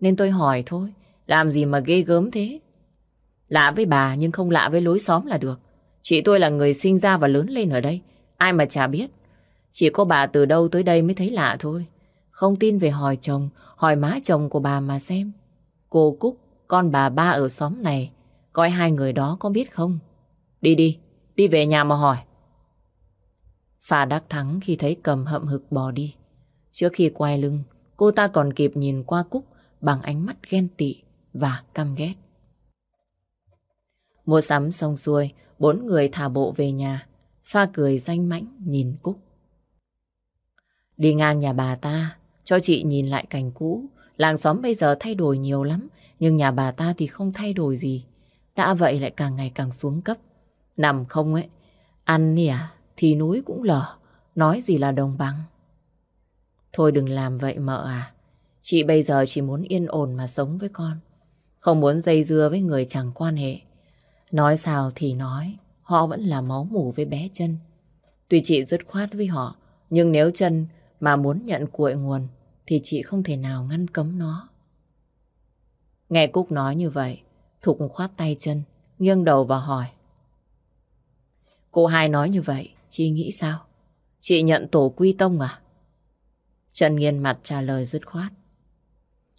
nên tôi hỏi thôi, làm gì mà ghê gớm thế. Lạ với bà nhưng không lạ với lối xóm là được. Chị tôi là người sinh ra và lớn lên ở đây, ai mà chả biết. Chỉ có bà từ đâu tới đây mới thấy lạ thôi. Không tin về hỏi chồng, hỏi má chồng của bà mà xem. Cô Cúc, con bà ba ở xóm này, coi hai người đó có biết không? Đi đi, đi về nhà mà hỏi. Phà đắc thắng khi thấy cầm hậm hực bò đi. Trước khi quay lưng, cô ta còn kịp nhìn qua Cúc bằng ánh mắt ghen tị và căm ghét. Mua sắm xong xuôi, bốn người thả bộ về nhà. Pha cười danh mãnh nhìn Cúc. Đi ngang nhà bà ta, cho chị nhìn lại cảnh cũ. Làng xóm bây giờ thay đổi nhiều lắm, nhưng nhà bà ta thì không thay đổi gì. Đã vậy lại càng ngày càng xuống cấp. Nằm không ấy, ăn nè, à, thì núi cũng lở, nói gì là đồng bằng. Thôi đừng làm vậy mợ à. Chị bây giờ chỉ muốn yên ổn mà sống với con. Không muốn dây dưa với người chẳng quan hệ. Nói sao thì nói, họ vẫn là máu mủ với bé chân. Tuy chị dứt khoát với họ, nhưng nếu chân mà muốn nhận cuội nguồn thì chị không thể nào ngăn cấm nó. Nghe Cúc nói như vậy, Thục khoát tay chân, nghiêng đầu và hỏi. Cô hai nói như vậy, chị nghĩ sao? Chị nhận tổ quy tông à? Trần nghiên mặt trả lời dứt khoát.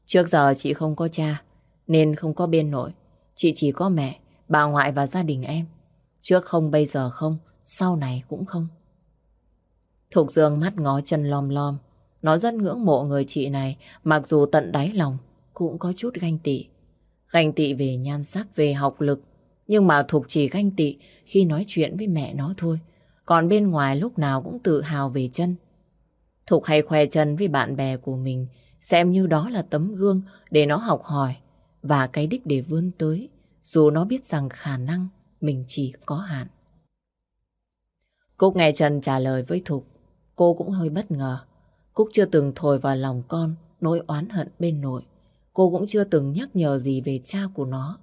Trước giờ chị không có cha, nên không có bên nội. Chị chỉ có mẹ, bà ngoại và gia đình em. Trước không bây giờ không, sau này cũng không. Thục Dương mắt ngó chân lom lom. Nó rất ngưỡng mộ người chị này, mặc dù tận đáy lòng cũng có chút ganh tị. Ganh tị về nhan sắc, về học lực. Nhưng mà Thục chỉ ganh tị khi nói chuyện với mẹ nó thôi. Còn bên ngoài lúc nào cũng tự hào về chân. Thục hay khoe chân với bạn bè của mình, xem như đó là tấm gương để nó học hỏi và cái đích để vươn tới, dù nó biết rằng khả năng mình chỉ có hạn. Cúc nghe Trần trả lời với Thục, cô cũng hơi bất ngờ. Cúc chưa từng thổi vào lòng con nỗi oán hận bên nội. Cô cũng chưa từng nhắc nhở gì về cha của nó.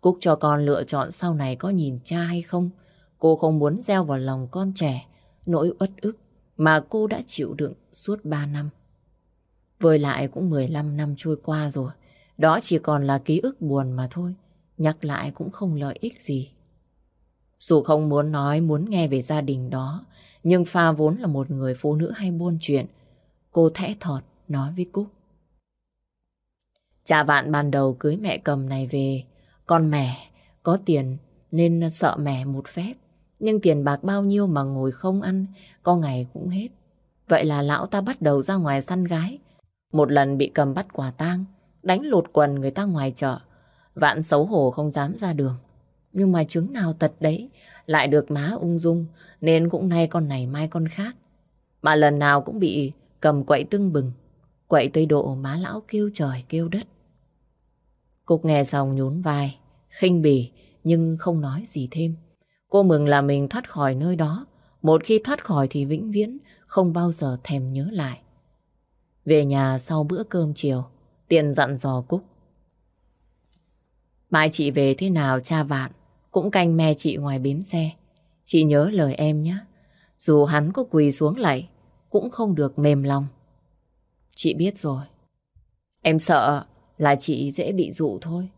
Cúc cho con lựa chọn sau này có nhìn cha hay không. Cô không muốn gieo vào lòng con trẻ nỗi uất ức mà cô đã chịu đựng suốt 3 năm. Với lại cũng 15 năm trôi qua rồi. Đó chỉ còn là ký ức buồn mà thôi. Nhắc lại cũng không lợi ích gì. Dù không muốn nói, muốn nghe về gia đình đó, nhưng Pha vốn là một người phụ nữ hay buôn chuyện. Cô thẽ thọt nói với Cúc. Cha vạn ban đầu cưới mẹ cầm này về, con mẹ có tiền nên sợ mẹ một phép. Nhưng tiền bạc bao nhiêu mà ngồi không ăn, có ngày cũng hết. Vậy là lão ta bắt đầu ra ngoài săn gái. Một lần bị cầm bắt quả tang, đánh lột quần người ta ngoài chợ. Vạn xấu hổ không dám ra đường. Nhưng mà chứng nào tật đấy, lại được má ung dung, nên cũng nay con này mai con khác. Mà lần nào cũng bị cầm quậy tưng bừng, quậy tới độ má lão kêu trời kêu đất. Cúc nghe xong nhún vai, khinh bỉ nhưng không nói gì thêm. Cô mừng là mình thoát khỏi nơi đó. Một khi thoát khỏi thì vĩnh viễn không bao giờ thèm nhớ lại. Về nhà sau bữa cơm chiều, Tiền dặn dò Cúc. Mai chị về thế nào cha vạn, cũng canh me chị ngoài bến xe. Chị nhớ lời em nhé. Dù hắn có quỳ xuống lạy, cũng không được mềm lòng. Chị biết rồi. Em sợ là chị dễ bị dụ thôi.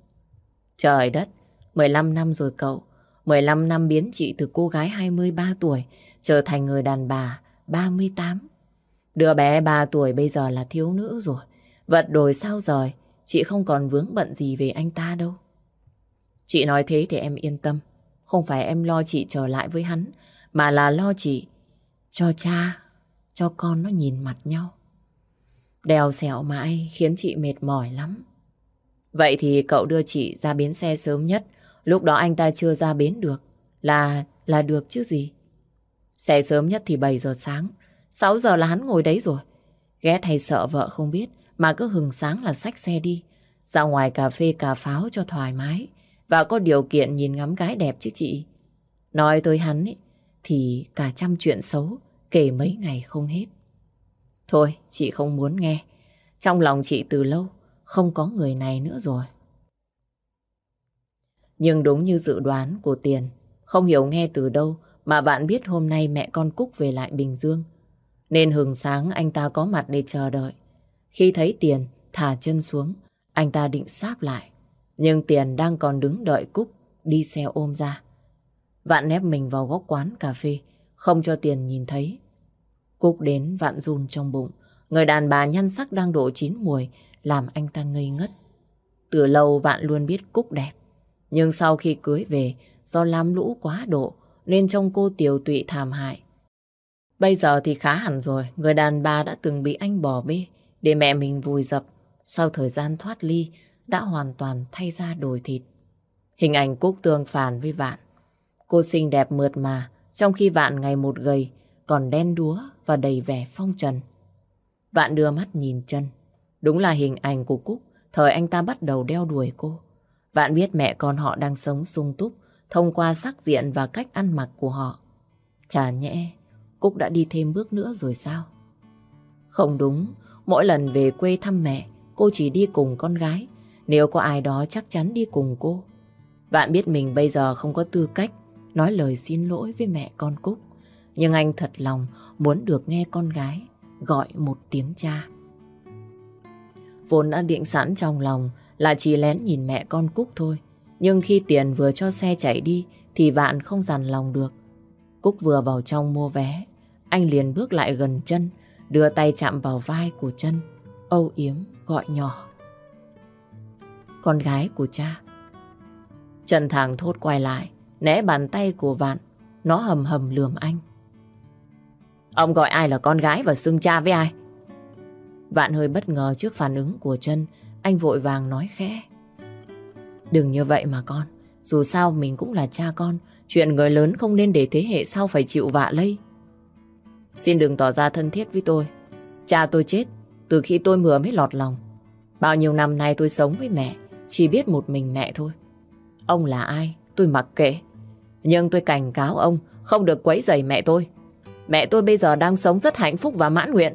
Trời đất, 15 năm rồi cậu. 15 năm biến chị từ cô gái 23 tuổi trở thành người đàn bà 38. Đứa bé 3 tuổi bây giờ là thiếu nữ rồi. Vật đổi sao rồi chị không còn vướng bận gì về anh ta đâu. Chị nói thế thì em yên tâm. Không phải em lo chị trở lại với hắn, mà là lo chị cho cha, cho con nó nhìn mặt nhau. Đèo xẻo mãi khiến chị mệt mỏi lắm. Vậy thì cậu đưa chị ra bến xe sớm nhất, lúc đó anh ta chưa ra bến được. Là, là được chứ gì. Xe sớm nhất thì 7 giờ sáng, 6 giờ là hắn ngồi đấy rồi. Ghét hay sợ vợ không biết, mà cứ hừng sáng là xách xe đi. Ra ngoài cà phê cà pháo cho thoải mái. Và có điều kiện nhìn ngắm gái đẹp chứ chị. Nói tới hắn ấy, thì cả trăm chuyện xấu kể mấy ngày không hết. Thôi, chị không muốn nghe. Trong lòng chị từ lâu không có người này nữa rồi. Nhưng đúng như dự đoán của Tiền, không hiểu nghe từ đâu mà bạn biết hôm nay mẹ con Cúc về lại Bình Dương. Nên hừng sáng anh ta có mặt để chờ đợi. Khi thấy Tiền thả chân xuống, anh ta định sáp lại. Nhưng Tiền đang còn đứng đợi Cúc đi xe ôm ra. Vạn nép mình vào góc quán cà phê, không cho Tiền nhìn thấy. Cúc đến vạn run trong bụng. Người đàn bà nhăn sắc đang độ chín mùi làm anh ta ngây ngất. Từ lâu vạn luôn biết Cúc đẹp. Nhưng sau khi cưới về, do lam lũ quá độ, nên trông cô tiểu tụy thảm hại. Bây giờ thì khá hẳn rồi, người đàn bà đã từng bị anh bỏ bê, để mẹ mình vùi dập. Sau thời gian thoát ly, đã hoàn toàn thay ra đổi thịt. Hình ảnh Cúc tương phản với Vạn. Cô xinh đẹp mượt mà, trong khi Vạn ngày một gầy, còn đen đúa và đầy vẻ phong trần. Vạn đưa mắt nhìn chân. Đúng là hình ảnh của Cúc, thời anh ta bắt đầu đeo đuổi cô. Vạn biết mẹ con họ đang sống sung túc thông qua sắc diện và cách ăn mặc của họ. Chả nhẽ, Cúc đã đi thêm bước nữa rồi sao? Không đúng, mỗi lần về quê thăm mẹ, cô chỉ đi cùng con gái. Nếu có ai đó chắc chắn đi cùng cô. Vạn biết mình bây giờ không có tư cách nói lời xin lỗi với mẹ con Cúc. Nhưng anh thật lòng muốn được nghe con gái gọi một tiếng cha. Vốn đã định sẵn trong lòng là chỉ lén nhìn mẹ con Cúc thôi. Nhưng khi tiền vừa cho xe chạy đi thì Vạn không dằn lòng được. Cúc vừa vào trong mua vé, anh liền bước lại gần chân, đưa tay chạm vào vai của chân, âu yếm gọi nhỏ. Con gái của cha. Trần thẳng thốt quay lại, né bàn tay của Vạn, nó hầm hầm lườm anh. Ông gọi ai là con gái và xưng cha với ai? Vạn hơi bất ngờ trước phản ứng của chân, anh vội vàng nói khẽ. Đừng như vậy mà con, dù sao mình cũng là cha con, chuyện người lớn không nên để thế hệ sau phải chịu vạ lây. Xin đừng tỏ ra thân thiết với tôi. Cha tôi chết từ khi tôi mưa mới lọt lòng. Bao nhiêu năm nay tôi sống với mẹ, chỉ biết một mình mẹ thôi. Ông là ai, tôi mặc kệ. Nhưng tôi cảnh cáo ông không được quấy rầy mẹ tôi. Mẹ tôi bây giờ đang sống rất hạnh phúc và mãn nguyện.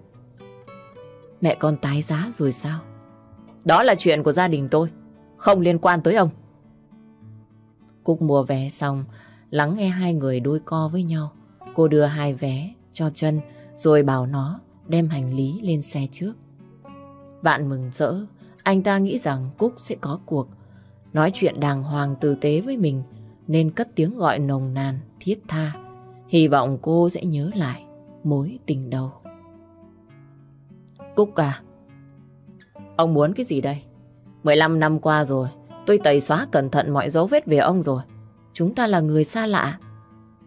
Mẹ con tái giá rồi sao? Đó là chuyện của gia đình tôi, không liên quan tới ông. Cúc mua vé xong, lắng nghe hai người đôi co với nhau. Cô đưa hai vé cho chân rồi bảo nó đem hành lý lên xe trước. Vạn mừng rỡ, anh ta nghĩ rằng Cúc sẽ có cuộc. Nói chuyện đàng hoàng tử tế với mình nên cất tiếng gọi nồng nàn, thiết tha. Hy vọng cô sẽ nhớ lại mối tình đầu. Cúc à, ông muốn cái gì đây? 15 năm qua rồi, tôi tẩy xóa cẩn thận mọi dấu vết về ông rồi. Chúng ta là người xa lạ.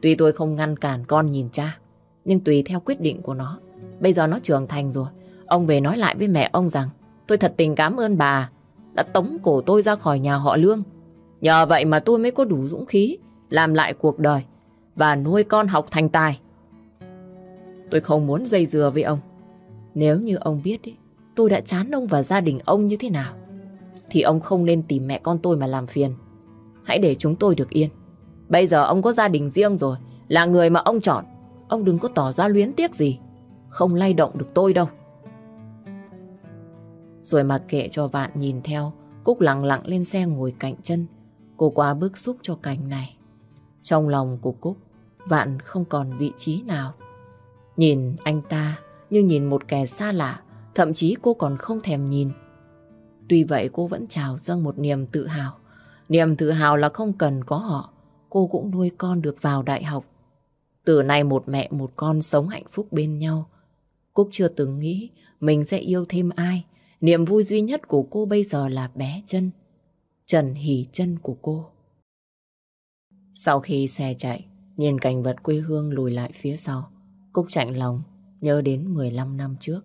Tuy tôi không ngăn cản con nhìn cha, nhưng tùy theo quyết định của nó. Bây giờ nó trưởng thành rồi. Ông về nói lại với mẹ ông rằng tôi thật tình cảm ơn bà đã tống cổ tôi ra khỏi nhà họ Lương. Nhờ vậy mà tôi mới có đủ dũng khí làm lại cuộc đời và nuôi con học thành tài. Tôi không muốn dây dừa với ông. Nếu như ông biết ý, tôi đã chán ông và gia đình ông như thế nào, thì ông không nên tìm mẹ con tôi mà làm phiền. Hãy để chúng tôi được yên. Bây giờ ông có gia đình riêng rồi, là người mà ông chọn. Ông đừng có tỏ ra luyến tiếc gì. Không lay động được tôi đâu. Rồi mặc kệ cho Vạn nhìn theo, Cúc lặng lặng lên xe ngồi cạnh chân. Cô quá bức xúc cho cảnh này. Trong lòng của Cúc, Vạn không còn vị trí nào. Nhìn anh ta như nhìn một kẻ xa lạ, thậm chí cô còn không thèm nhìn. Tuy vậy cô vẫn trào dâng một niềm tự hào. Niềm tự hào là không cần có họ, cô cũng nuôi con được vào đại học. Từ nay một mẹ một con sống hạnh phúc bên nhau. Cúc chưa từng nghĩ mình sẽ yêu thêm ai. Niềm vui duy nhất của cô bây giờ là bé chân. Trần hỉ chân của cô. Sau khi xe chạy, nhìn cảnh vật quê hương lùi lại phía sau, Cúc chạnh lòng, nhớ đến 15 năm trước.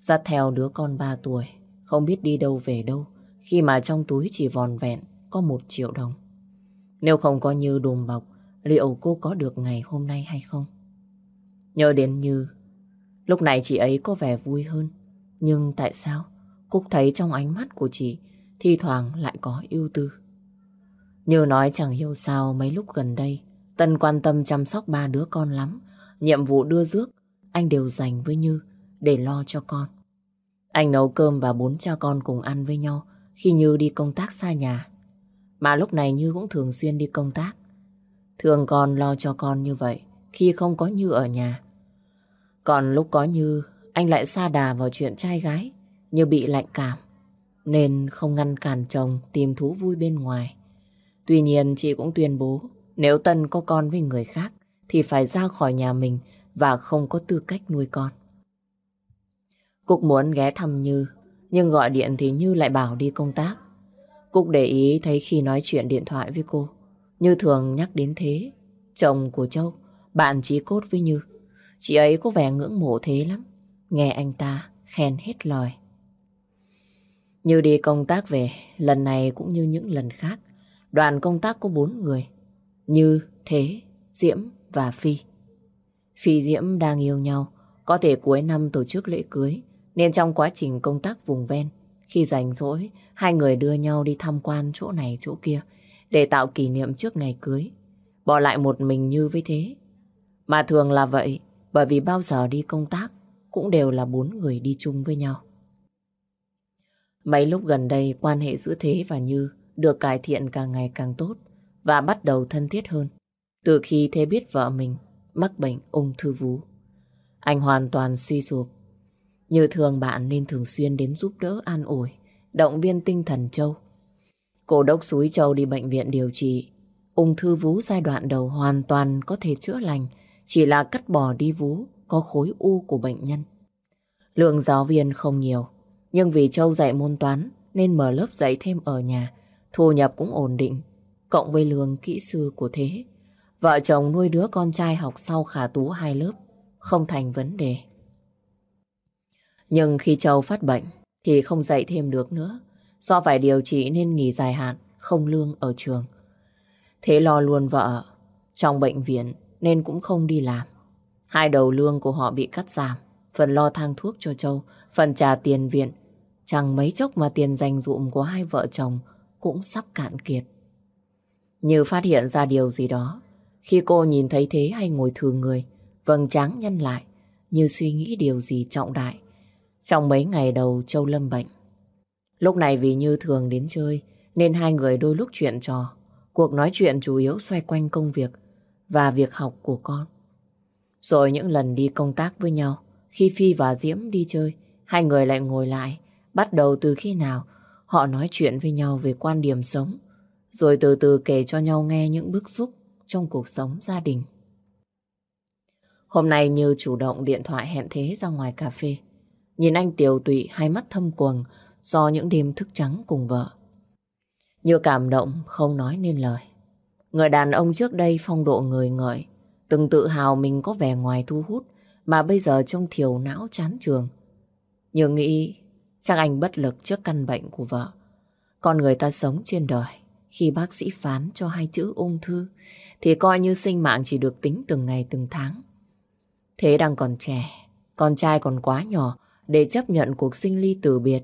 Dắt theo đứa con 3 tuổi, không biết đi đâu về đâu, khi mà trong túi chỉ vòn vẹn có một triệu đồng. Nếu không có Như đùm bọc, liệu cô có được ngày hôm nay hay không? Nhớ đến Như, lúc này chị ấy có vẻ vui hơn. Nhưng tại sao Cúc thấy trong ánh mắt của chị thi thoảng lại có ưu tư? Như nói chẳng hiểu sao mấy lúc gần đây Tân quan tâm chăm sóc ba đứa con lắm. Nhiệm vụ đưa rước anh đều dành với Như để lo cho con. Anh nấu cơm và bốn cha con cùng ăn với nhau khi Như đi công tác xa nhà. Mà lúc này Như cũng thường xuyên đi công tác. Thường con lo cho con như vậy khi không có Như ở nhà. Còn lúc có Như, anh lại xa đà vào chuyện trai gái, như bị lạnh cảm, nên không ngăn cản chồng tìm thú vui bên ngoài. Tuy nhiên chị cũng tuyên bố nếu Tân có con với người khác thì phải ra khỏi nhà mình và không có tư cách nuôi con. Cúc muốn ghé thăm Như, nhưng gọi điện thì Như lại bảo đi công tác. Cúc để ý thấy khi nói chuyện điện thoại với cô, Như thường nhắc đến Thế, chồng của Châu, bạn trí cốt với Như. Chị ấy có vẻ ngưỡng mộ Thế lắm, nghe anh ta khen hết lời. Như đi công tác về, lần này cũng như những lần khác, đoàn công tác có bốn người, Như, Thế, Diễm và Phi. Phi Diễm đang yêu nhau, có thể cuối năm tổ chức lễ cưới, nên trong quá trình công tác vùng ven, khi rảnh rỗi, hai người đưa nhau đi tham quan chỗ này chỗ kia để tạo kỷ niệm trước ngày cưới. Bỏ lại một mình như với thế. Mà thường là vậy, bởi vì bao giờ đi công tác cũng đều là bốn người đi chung với nhau. Mấy lúc gần đây quan hệ giữa Thế và Như được cải thiện càng ngày càng tốt và bắt đầu thân thiết hơn. Từ khi Thế biết vợ mình mắc bệnh ung thư vú. Anh hoàn toàn suy sụp. Như thường bạn nên thường xuyên đến giúp đỡ an ủi, động viên tinh thần Châu. cổ đốc suối Châu đi bệnh viện điều trị. Ung thư vú giai đoạn đầu hoàn toàn có thể chữa lành, chỉ là cắt bỏ đi vú có khối u của bệnh nhân. Lượng giáo viên không nhiều, nhưng vì Châu dạy môn toán nên mở lớp dạy thêm ở nhà, thu nhập cũng ổn định, cộng với lương kỹ sư của Thế. Vợ chồng nuôi đứa con trai học sau khả tú hai lớp, không thành vấn đề. Nhưng khi Châu phát bệnh thì không dạy thêm được nữa. Do phải điều trị nên nghỉ dài hạn, không lương ở trường. Thế lo luôn vợ trong bệnh viện nên cũng không đi làm. Hai đầu lương của họ bị cắt giảm, phần lo thang thuốc cho Châu, phần trả tiền viện. Chẳng mấy chốc mà tiền dành dụm của hai vợ chồng cũng sắp cạn kiệt. Như phát hiện ra điều gì đó, khi cô nhìn thấy thế hay ngồi thường người, vầng tráng nhân lại, như suy nghĩ điều gì trọng đại. Trong mấy ngày đầu Châu lâm bệnh. Lúc này vì Như thường đến chơi, nên hai người đôi lúc chuyện trò. Cuộc nói chuyện chủ yếu xoay quanh công việc và việc học của con. Rồi những lần đi công tác với nhau, khi Phi và Diễm đi chơi, hai người lại ngồi lại, bắt đầu từ khi nào họ nói chuyện với nhau về quan điểm sống, rồi từ từ kể cho nhau nghe những bức xúc trong cuộc sống gia đình. Hôm nay Như chủ động điện thoại hẹn Thế ra ngoài cà phê. Nhìn anh tiều tụy hai mắt thâm quầng do những đêm thức trắng cùng vợ. Như cảm động không nói nên lời. Người đàn ông trước đây phong độ người ngợi, từng tự hào mình có vẻ ngoài thu hút mà bây giờ trông thiểu não chán trường. Như nghĩ chắc anh bất lực trước căn bệnh của vợ. Con người ta sống trên đời khi bác sĩ phán cho hai chữ ung thư thì coi như sinh mạng chỉ được tính từng ngày từng tháng. Thế đang còn trẻ, con trai còn quá nhỏ để chấp nhận cuộc sinh ly từ biệt.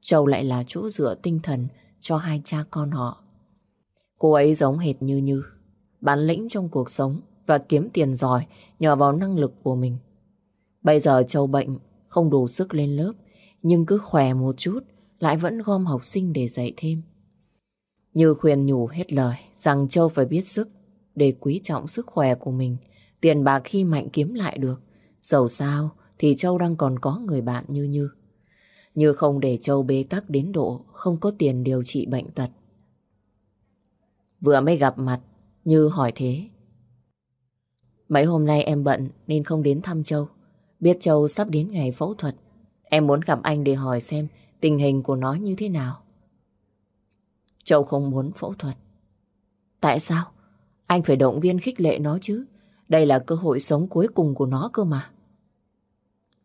Châu lại là chỗ dựa tinh thần cho hai cha con họ. Cô ấy giống hệt như Như, bản lĩnh trong cuộc sống và kiếm tiền giỏi nhờ vào năng lực của mình. Bây giờ Châu bệnh, không đủ sức lên lớp, nhưng cứ khỏe một chút lại vẫn gom học sinh để dạy thêm. Như khuyên nhủ hết lời rằng Châu phải biết sức để quý trọng sức khỏe của mình. Tiền bạc khi mạnh kiếm lại được. Dẫu sao thì Châu đang còn có người bạn như Như. Như không để Châu bế tắc đến độ không có tiền điều trị bệnh tật. Vừa mới gặp mặt, Như hỏi thế. Mấy hôm nay em bận nên không đến thăm Châu. Biết Châu sắp đến ngày phẫu thuật. Em muốn gặp anh để hỏi xem tình hình của nó như thế nào. Châu không muốn phẫu thuật. Tại sao? Anh phải động viên khích lệ nó chứ. Đây là cơ hội sống cuối cùng của nó cơ mà.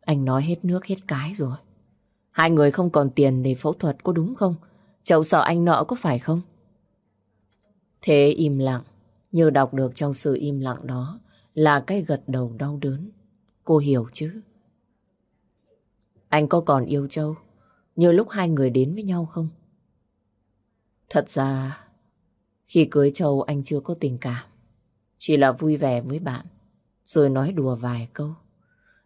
Anh nói hết nước hết cái rồi. Hai người không còn tiền để phẫu thuật có đúng không? Châu sợ anh nợ có phải không? Thế im lặng, như đọc được trong sự im lặng đó là cái gật đầu đau đớn. Cô hiểu chứ? Anh có còn yêu Châu như lúc hai người đến với nhau không? Thật ra, khi cưới Châu anh chưa có tình cảm. Chỉ là vui vẻ với bạn, rồi nói đùa vài câu.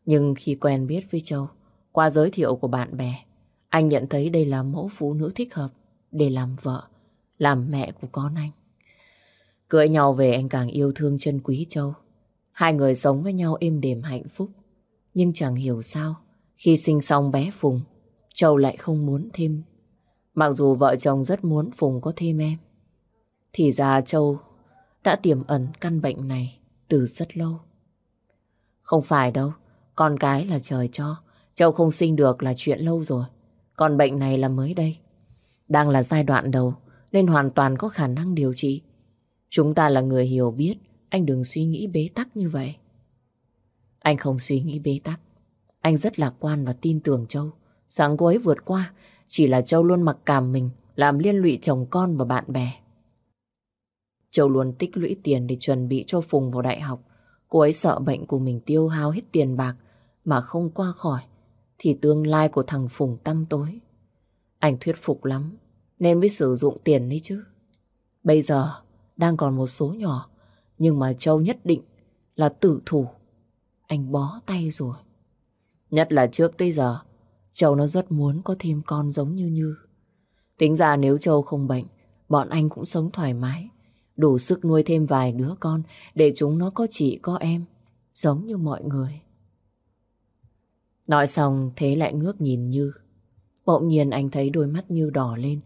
Nhưng khi quen biết với Châu, qua giới thiệu của bạn bè, anh nhận thấy đây là mẫu phụ nữ thích hợp để làm vợ, làm mẹ của con anh. Cưới nhau về anh càng yêu thương chân quý Châu. Hai người sống với nhau êm đềm hạnh phúc. Nhưng chẳng hiểu sao, khi sinh xong bé Phùng, Châu lại không muốn thêm. Mặc dù vợ chồng rất muốn Phùng có thêm em. Thì ra Châu đã tiềm ẩn căn bệnh này từ rất lâu. Không phải đâu, con cái là trời cho. Châu không sinh được là chuyện lâu rồi. Còn bệnh này là mới đây. Đang là giai đoạn đầu nên hoàn toàn có khả năng điều trị. Chúng ta là người hiểu biết, anh đừng suy nghĩ bế tắc như vậy. Anh không suy nghĩ bế tắc. Anh rất lạc quan và tin tưởng Châu. Rằng cô ấy vượt qua, chỉ là Châu luôn mặc cảm mình, làm liên lụy chồng con và bạn bè. Châu luôn tích lũy tiền để chuẩn bị cho Phùng vào đại học. Cô ấy sợ bệnh của mình tiêu hao hết tiền bạc mà không qua khỏi, thì tương lai của thằng Phùng tăm tối. Anh thuyết phục lắm, nên mới sử dụng tiền đấy chứ. Bây giờ, đang còn một số nhỏ, nhưng mà Châu nhất định là tử thủ. Anh bó tay rồi. Nhất là trước tới giờ, Châu nó rất muốn có thêm con giống như Như. Tính ra nếu Châu không bệnh, bọn anh cũng sống thoải mái. Đủ sức nuôi thêm vài đứa con để chúng nó có chị có em, giống như mọi người. Nói xong Thế lại ngước nhìn Như. Bỗng nhiên anh thấy đôi mắt Như đỏ lên.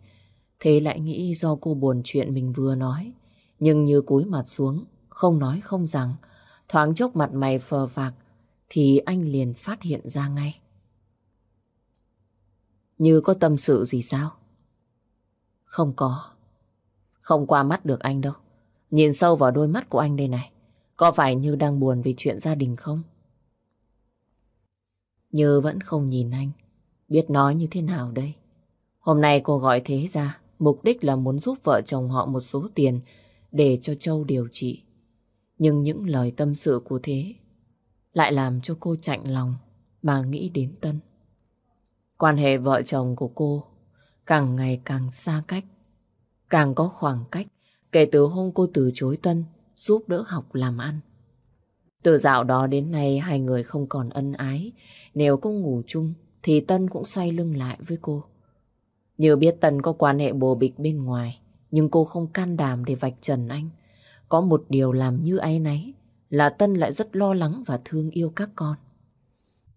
Thế lại nghĩ do cô buồn chuyện mình vừa nói. Nhưng Như cúi mặt xuống, không nói không rằng. Thoáng chốc mặt mày phờ phạc, thì anh liền phát hiện ra ngay. Như có tâm sự gì sao? Không có. Không qua mắt được anh đâu. Nhìn sâu vào đôi mắt của anh đây này. Có phải Như đang buồn vì chuyện gia đình không? Như vẫn không nhìn anh. Biết nói như thế nào đây? Hôm nay cô gọi Thế ra. Mục đích là muốn giúp vợ chồng họ một số tiền để cho Châu điều trị. Nhưng những lời tâm sự của Thế lại làm cho cô chạnh lòng mà nghĩ đến Tân. Quan hệ vợ chồng của cô càng ngày càng xa cách, càng có khoảng cách kể từ hôm cô từ chối Tân giúp đỡ học làm ăn. Từ dạo đó đến nay hai người không còn ân ái, nếu cô ngủ chung thì Tân cũng xoay lưng lại với cô. Như biết Tân có quan hệ bồ bịch bên ngoài, nhưng cô không can đảm để vạch trần anh. Có một điều làm như ấy nấy là Tân lại rất lo lắng và thương yêu các con.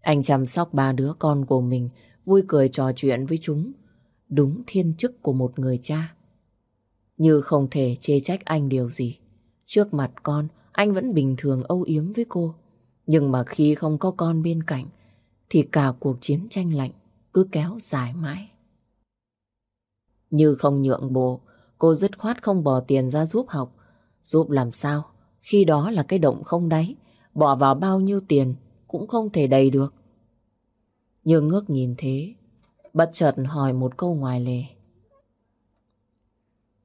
Anh chăm sóc ba đứa con của mình, vui cười trò chuyện với chúng. Đúng thiên chức của một người cha. Như không thể chê trách anh điều gì. Trước mặt con, anh vẫn bình thường âu yếm với cô. Nhưng mà khi không có con bên cạnh, thì cả cuộc chiến tranh lạnh cứ kéo dài mãi. Như không nhượng bộ, cô dứt khoát không bỏ tiền ra giúp học. Giúp làm sao? Khi đó là cái động không đáy, bỏ vào bao nhiêu tiền cũng không thể đầy được. Như ngước nhìn thế, bất chợt hỏi một câu ngoài lề.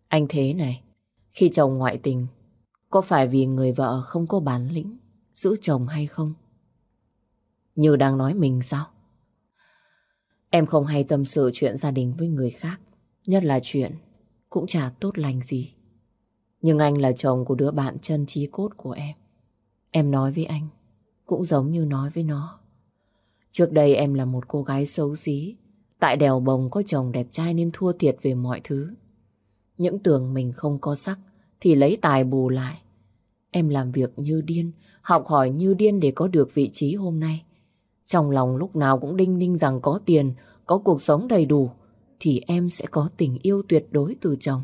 Anh thế này, khi chồng ngoại tình, có phải vì người vợ không có bản lĩnh giữ chồng hay không? Như đang nói mình sao? Em không hay tâm sự chuyện gia đình với người khác. Nhất là chuyện cũng chả tốt lành gì. Nhưng anh là chồng của đứa bạn chân trí cốt của em. Em nói với anh cũng giống như nói với nó. Trước đây em là một cô gái xấu xí. Tại đèo bồng có chồng đẹp trai nên thua thiệt về mọi thứ. Những tưởng mình không có sắc thì lấy tài bù lại. Em làm việc như điên, học hỏi như điên để có được vị trí hôm nay. Trong lòng lúc nào cũng đinh ninh rằng có tiền, có cuộc sống đầy đủ, thì em sẽ có tình yêu tuyệt đối từ chồng.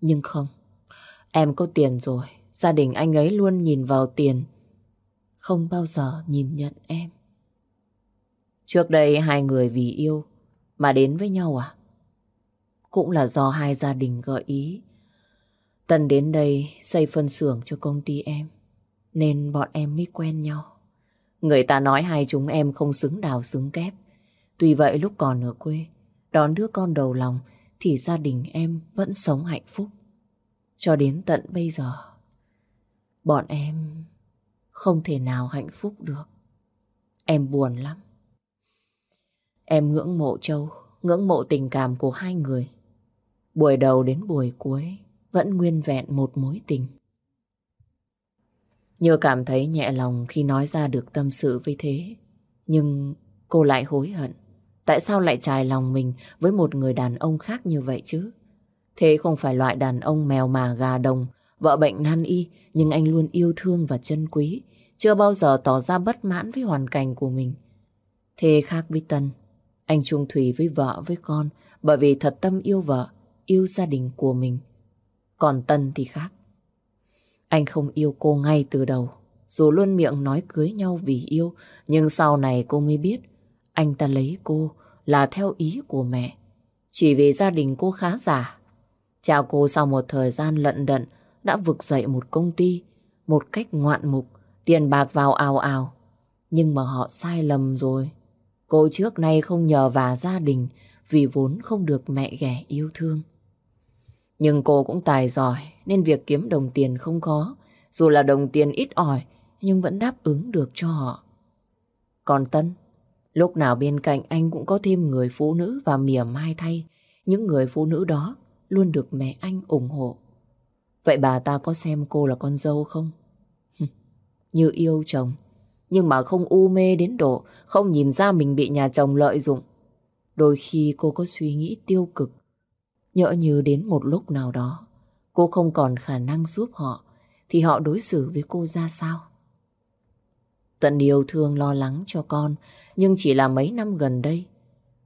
Nhưng không, em có tiền rồi, gia đình anh ấy luôn nhìn vào tiền, không bao giờ nhìn nhận em. Trước đây hai người vì yêu mà đến với nhau à? Cũng là do hai gia đình gợi ý. Tần đến đây xây phân xưởng cho công ty em, nên bọn em mới quen nhau. Người ta nói hai chúng em không xứng đào xứng kép. Tuy vậy lúc còn ở quê, đón đứa con đầu lòng thì gia đình em vẫn sống hạnh phúc. Cho đến tận bây giờ, bọn em không thể nào hạnh phúc được. Em buồn lắm. Em ngưỡng mộ Châu, ngưỡng mộ tình cảm của hai người. Buổi đầu đến buổi cuối vẫn nguyên vẹn một mối tình. Như cảm thấy nhẹ lòng khi nói ra được tâm sự với thế. Nhưng cô lại hối hận. Tại sao lại trải lòng mình với một người đàn ông khác như vậy chứ? Thế không phải loại đàn ông mèo mà gà đồng, vợ bệnh nan y, nhưng anh luôn yêu thương và trân quý, chưa bao giờ tỏ ra bất mãn với hoàn cảnh của mình. Thế khác với Tân, anh trung thủy với vợ với con, bởi vì thật tâm yêu vợ, yêu gia đình của mình. Còn Tân thì khác. Anh không yêu cô ngay từ đầu, dù luôn miệng nói cưới nhau vì yêu, nhưng sau này cô mới biết anh ta lấy cô là theo ý của mẹ. Chỉ vì gia đình cô khá giả. Chào cô sau một thời gian lận đận đã vực dậy một công ty một cách ngoạn mục, tiền bạc vào ào ào. Nhưng mà họ sai lầm rồi. Cô trước nay không nhờ và gia đình vì vốn không được mẹ ghẻ yêu thương. Nhưng cô cũng tài giỏi nên việc kiếm đồng tiền không khó Dù là đồng tiền ít ỏi nhưng vẫn đáp ứng được cho họ. Còn Tân, lúc nào bên cạnh anh cũng có thêm người phụ nữ và mỉa mai thay. Những người phụ nữ đó luôn được mẹ anh ủng hộ. Vậy bà ta có xem cô là con dâu không? Như yêu chồng, nhưng mà không u mê đến độ không nhìn ra mình bị nhà chồng lợi dụng. Đôi khi cô có suy nghĩ tiêu cực, nhỡ như đến một lúc nào đó cô không còn khả năng giúp họ thì họ đối xử với cô ra sao? Tận yêu thương lo lắng cho con nhưng chỉ là mấy năm gần đây.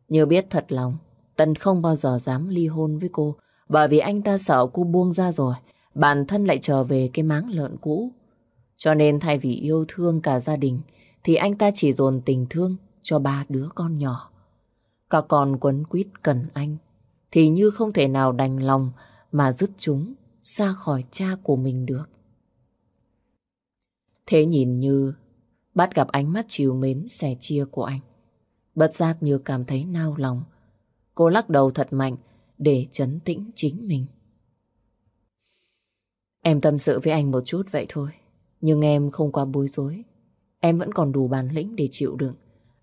Như biết thật lòng, Tân không bao giờ dám ly hôn với cô bởi vì anh ta sợ cô buông ra rồi bản thân lại trở về cái máng lợn cũ. Cho nên thay vì yêu thương cả gia đình thì anh ta chỉ dồn tình thương cho ba đứa con nhỏ. cả con quấn quýt cần anh thì như không thể nào đành lòng mà dứt chúng ra khỏi cha của mình được. Thế nhìn như bắt gặp ánh mắt chiều mến sẻ chia của anh. Bất giác như cảm thấy nao lòng. Cô lắc đầu thật mạnh để chấn tĩnh chính mình. Em tâm sự với anh một chút vậy thôi. Nhưng em không quá bối rối. Em vẫn còn đủ bản lĩnh để chịu đựng.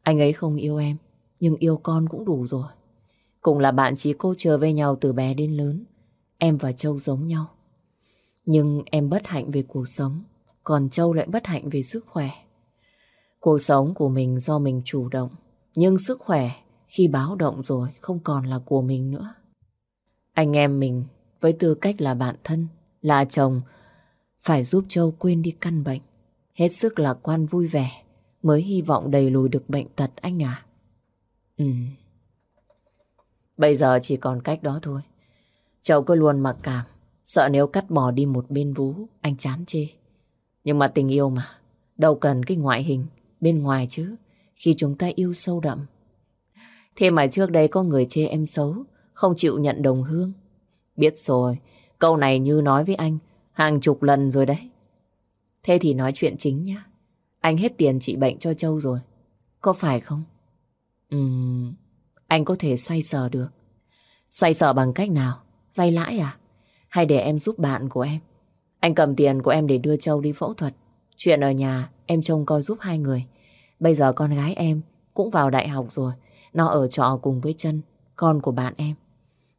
Anh ấy không yêu em, nhưng yêu con cũng đủ rồi. Cùng là bạn chỉ cô chờ với nhau từ bé đến lớn. Em và Châu giống nhau. Nhưng em bất hạnh về cuộc sống, còn Châu lại bất hạnh về sức khỏe. Cuộc sống của mình do mình chủ động, nhưng sức khỏe khi báo động rồi không còn là của mình nữa. Anh em mình với tư cách là bạn thân, là chồng, phải giúp Châu quên đi căn bệnh. Hết sức lạc quan vui vẻ, mới hy vọng đầy lùi được bệnh tật anh à. Ừ. Bây giờ chỉ còn cách đó thôi. Châu cứ luôn mặc cảm, sợ nếu cắt bỏ đi một bên vú, anh chán chê. Nhưng mà tình yêu mà, đâu cần cái ngoại hình bên ngoài chứ, khi chúng ta yêu sâu đậm. Thế mà trước đây có người chê em xấu, không chịu nhận đồng hương. Biết rồi, Câu này như nói với anh hàng chục lần rồi đấy. Thế thì nói chuyện chính nhá. Anh hết tiền trị bệnh cho Châu rồi. Có phải không? Ừm, anh có thể xoay sở được. Xoay sở bằng cách nào? Vay lãi à? Hay để em giúp bạn của em? Anh cầm tiền của em để đưa Châu đi phẫu thuật. Chuyện ở nhà em trông coi giúp hai người. Bây giờ con gái em cũng vào đại học rồi. Nó ở trọ cùng với chân con của bạn em.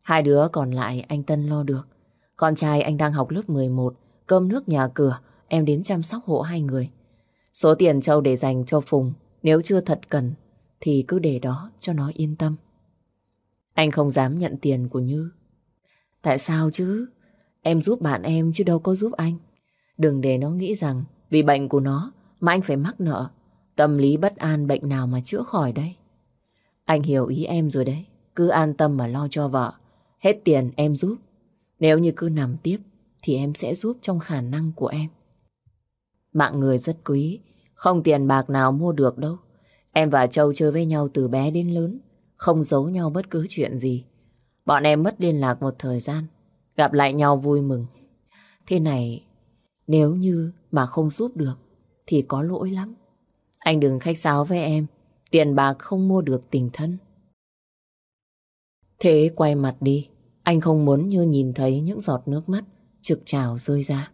Hai đứa còn lại anh Tân lo được. Con trai anh đang học lớp 11, cơm nước nhà cửa, em đến chăm sóc hộ hai người. Số tiền Châu để dành cho Phùng, nếu chưa thật cần, thì cứ để đó cho nó yên tâm. Anh không dám nhận tiền của Như. Tại sao chứ? Em giúp bạn em chứ đâu có giúp anh. Đừng để nó nghĩ rằng vì bệnh của nó mà anh phải mắc nợ. Tâm lý bất an bệnh nào mà chữa khỏi đây. Anh hiểu ý em rồi đấy. Cứ an tâm mà lo cho vợ. Hết tiền em giúp. Nếu như cứ nằm tiếp thì em sẽ giúp trong khả năng của em. Mạng người rất quý, không tiền bạc nào mua được đâu. Em và Châu chơi với nhau từ bé đến lớn, không giấu nhau bất cứ chuyện gì. Bọn em mất liên lạc một thời gian, gặp lại nhau vui mừng. Thế này, nếu như mà không giúp được thì có lỗi lắm. Anh đừng khách sáo với em, tiền bạc không mua được tình thân. Thế quay mặt đi, anh không muốn như nhìn thấy những giọt nước mắt trực trào rơi ra.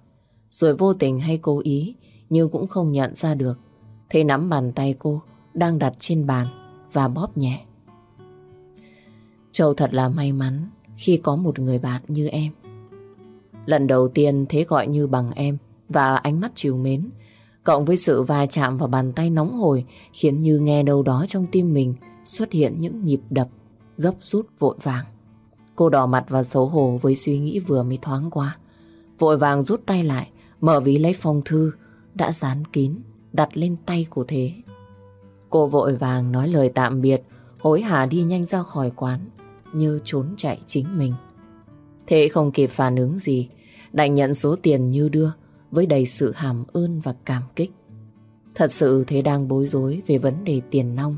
Rồi vô tình hay cố ý, nhưng cũng không nhận ra được. Thế nắm bàn tay cô đang đặt trên bàn và bóp nhẹ. Châu thật là may mắn khi có một người bạn như em. Lần đầu tiên thế gọi như bằng em và ánh mắt chiều mến, cộng với sự va chạm vào bàn tay nóng hổi khiến Như nghe đâu đó trong tim mình xuất hiện những nhịp đập gấp rút vội vàng. Cô đỏ mặt và xấu hổ với suy nghĩ vừa mới thoáng qua. Vội vàng rút tay lại, mở ví lấy phong thư đã dán kín, đặt lên tay của Thế. Cô vội vàng nói lời tạm biệt, hối hả đi nhanh ra khỏi quán, như trốn chạy chính mình. Thế không kịp phản ứng gì, đành nhận số tiền như đưa, với đầy sự hàm ơn và cảm kích. Thật sự Thế đang bối rối về vấn đề tiền nong.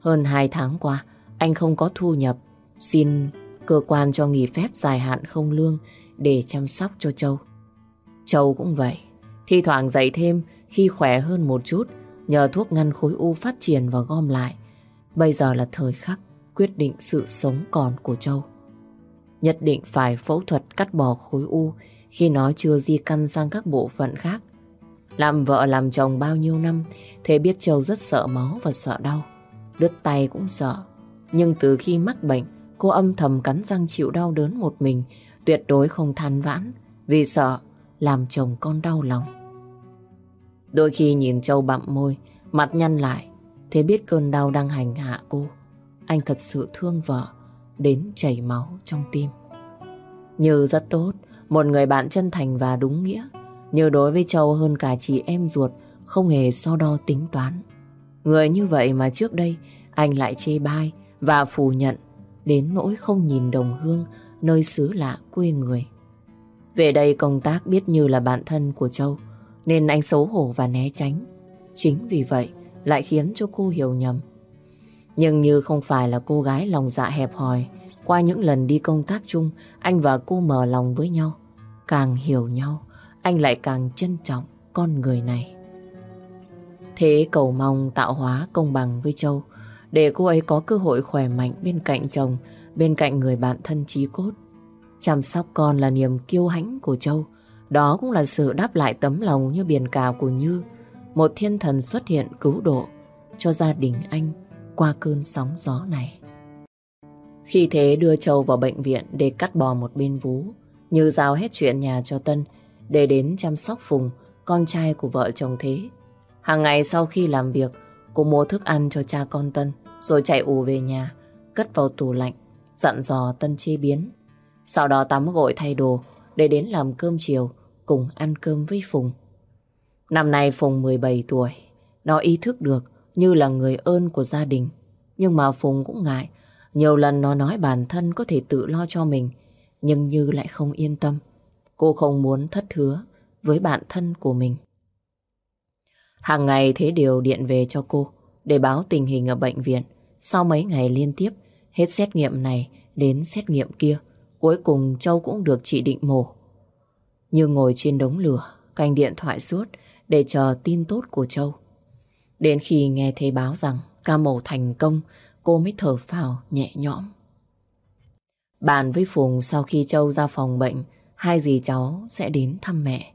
Hơn hai tháng qua, anh không có thu nhập, xin cơ quan cho nghỉ phép dài hạn không lương để chăm sóc cho Châu. Châu cũng vậy, thi thoảng dậy thêm khi khỏe hơn một chút nhờ thuốc ngăn khối u phát triển và gom lại. Bây giờ là thời khắc quyết định sự sống còn của Châu. Nhất định phải phẫu thuật cắt bỏ khối u khi nó chưa di căn sang các bộ phận khác. Làm vợ làm chồng bao nhiêu năm, thế biết Châu rất sợ máu và sợ đau. Đứt tay cũng sợ. Nhưng từ khi mắc bệnh, cô âm thầm cắn răng chịu đau đớn một mình, tuyệt đối không than vãn, vì sợ làm chồng con đau lòng. Đôi khi nhìn Châu bặm môi, mặt nhăn lại, thế biết cơn đau đang hành hạ cô. Anh thật sự thương vợ, đến chảy máu trong tim. Như rất tốt, một người bạn chân thành và đúng nghĩa. Như đối với Châu hơn cả chị em ruột, không hề so đo tính toán. Người như vậy mà trước đây anh lại chê bai và phủ nhận đến nỗi không nhìn đồng hương nơi xứ lạ quê người. Về đây công tác biết như là bạn thân của Châu nên anh xấu hổ và né tránh. Chính vì vậy lại khiến cho cô hiểu nhầm. Nhưng như không phải là cô gái lòng dạ hẹp hòi qua những lần đi công tác chung anh và cô mở lòng với nhau. Càng hiểu nhau anh lại càng trân trọng con người này. Thế cầu mong tạo hóa công bằng với Châu để cô ấy có cơ hội khỏe mạnh bên cạnh chồng, bên cạnh người bạn thân trí cốt. Chăm sóc con là niềm kiêu hãnh của Châu. Đó cũng là sự đáp lại tấm lòng như biển cả của Như. Một thiên thần xuất hiện cứu độ cho gia đình anh qua cơn sóng gió này. Khi thế đưa Châu vào bệnh viện để cắt bò một bên vú, như giao hết chuyện nhà cho Tân để đến chăm sóc Phùng, con trai của vợ chồng Thế. Hàng ngày sau khi làm việc, cô mua thức ăn cho cha con Tân, rồi chạy ù về nhà, cất vào tủ lạnh, dặn dò Tân chế biến. Sau đó tắm gội thay đồ để đến làm cơm chiều cùng ăn cơm với Phùng. Năm nay Phùng 17 tuổi, nó ý thức được như là người ơn của gia đình. Nhưng mà Phùng cũng ngại, nhiều lần nó nói bản thân có thể tự lo cho mình, nhưng Như lại không yên tâm. Cô không muốn thất hứa với bạn thân của mình. Hàng ngày Thế Điều điện về cho cô để báo tình hình ở bệnh viện. Sau mấy ngày liên tiếp, hết xét nghiệm này đến xét nghiệm kia, cuối cùng Châu cũng được chỉ định mổ. Như ngồi trên đống lửa, canh điện thoại suốt để chờ tin tốt của Châu. Đến khi nghe thấy báo rằng ca mổ thành công, cô mới thở phào nhẹ nhõm. Bàn với Phùng sau khi Châu ra phòng bệnh, hai dì cháu sẽ đến thăm mẹ.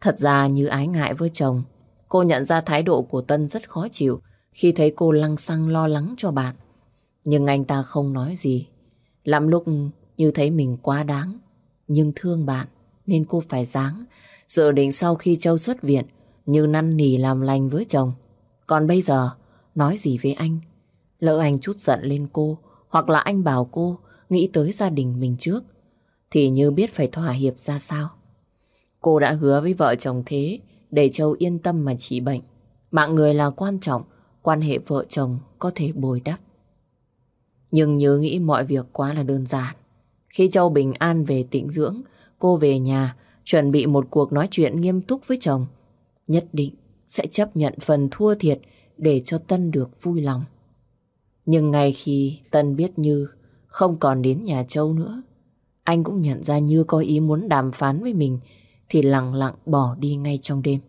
Thật ra như ái ngại với chồng, cô nhận ra thái độ của Tân rất khó chịu khi thấy cô lăng xăng lo lắng cho bạn. Nhưng anh ta không nói gì. Lắm lúc như thấy mình quá đáng, nhưng thương bạn nên cô phải dáng. Dự định sau khi Châu xuất viện, như năn nỉ làm lành với chồng. Còn bây giờ, nói gì với anh? Lỡ anh chút giận lên cô, hoặc là anh bảo cô nghĩ tới gia đình mình trước, thì như biết phải thỏa hiệp ra sao. Cô đã hứa với vợ chồng thế để Châu yên tâm mà trị bệnh. Mạng người là quan trọng, quan hệ vợ chồng có thể bồi đắp. Nhưng nhớ nghĩ mọi việc quá là đơn giản. Khi Châu bình an về tĩnh dưỡng, cô về nhà chuẩn bị một cuộc nói chuyện nghiêm túc với chồng. Nhất định sẽ chấp nhận phần thua thiệt để cho Tân được vui lòng. Nhưng ngay khi Tân biết Như không còn đến nhà Châu nữa, anh cũng nhận ra Như có ý muốn đàm phán với mình thì lặng lặng bỏ đi ngay trong đêm.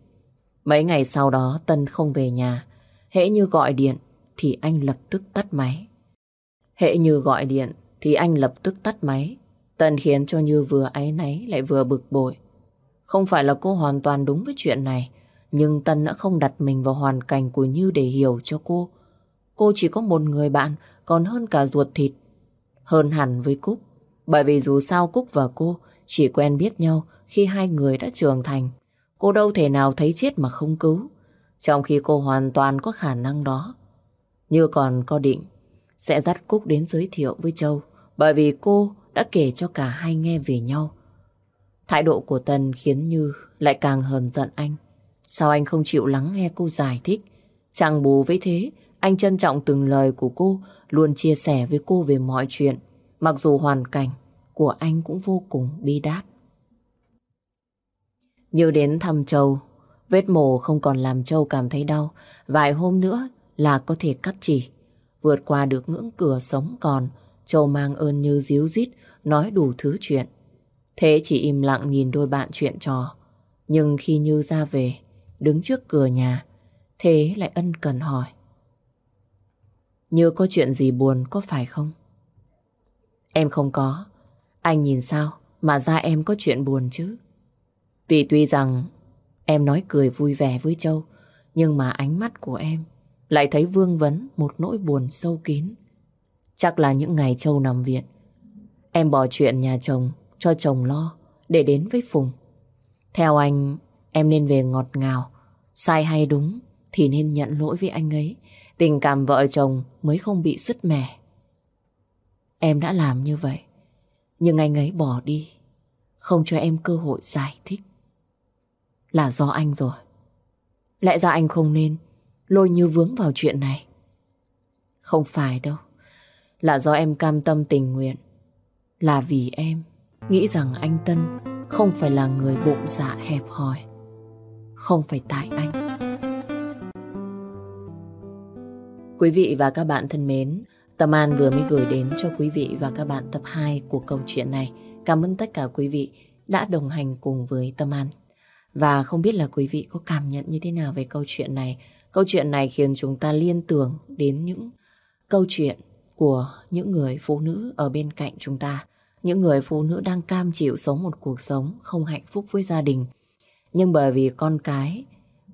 Mấy ngày sau đó Tân không về nhà. Hễ như gọi điện thì anh lập tức tắt máy. Hễ như gọi điện thì anh lập tức tắt máy. Tân khiến cho Như vừa áy náy lại vừa bực bội. Không phải là cô hoàn toàn đúng với chuyện này, nhưng Tân đã không đặt mình vào hoàn cảnh của Như để hiểu cho cô. Cô chỉ có một người bạn còn hơn cả ruột thịt. Hơn hẳn với Cúc. Bởi vì dù sao Cúc và cô chỉ quen biết nhau khi hai người đã trưởng thành. Cô đâu thể nào thấy chết mà không cứu. Trong khi cô hoàn toàn có khả năng đó. Như còn có định sẽ dắt Cúc đến giới thiệu với Châu bởi vì cô đã kể cho cả hai nghe về nhau. Thái độ của Tân khiến Như lại càng hờn giận anh. Sao anh không chịu lắng nghe cô giải thích? Chẳng bù với thế, anh trân trọng từng lời của cô, luôn chia sẻ với cô về mọi chuyện, mặc dù hoàn cảnh của anh cũng vô cùng bi đát. Như đến thăm Châu, vết mổ không còn làm Châu cảm thấy đau, vài hôm nữa là có thể cắt chỉ. Vượt qua được ngưỡng cửa sống còn, Châu mang ơn như díu dít, nói đủ thứ chuyện. Thế chỉ im lặng nhìn đôi bạn chuyện trò. Nhưng khi Như ra về, đứng trước cửa nhà, Thế lại ân cần hỏi. Như có chuyện gì buồn có phải không? Em không có. Anh nhìn sao mà ra em có chuyện buồn chứ? Vì tuy rằng em nói cười vui vẻ với Châu, nhưng mà ánh mắt của em lại thấy vương vấn một nỗi buồn sâu kín. Chắc là những ngày Châu nằm viện, em bỏ chuyện nhà chồng cho chồng lo để đến với Phùng. Theo anh, em nên về ngọt ngào, sai hay đúng thì nên nhận lỗi với anh ấy. Tình cảm vợ chồng mới không bị sứt mẻ. Em đã làm như vậy, nhưng anh ấy bỏ đi, không cho em cơ hội giải thích. Là do anh rồi. Lẽ ra anh không nên lôi như vướng vào chuyện này. Không phải đâu, là do em cam tâm tình nguyện. Là vì em nghĩ rằng anh Tân không phải là người bụng dạ hẹp hòi. Không phải tại anh. Quý vị và các bạn thân mến, Tâm An vừa mới gửi đến cho quý vị và các bạn tập 2 của câu chuyện này. Cảm ơn tất cả quý vị đã đồng hành cùng với Tâm An. Và không biết là quý vị có cảm nhận như thế nào về câu chuyện này. Câu chuyện này khiến chúng ta liên tưởng đến những câu chuyện của những người phụ nữ ở bên cạnh chúng ta. Những người phụ nữ đang cam chịu sống một cuộc sống không hạnh phúc với gia đình. Nhưng bởi vì con cái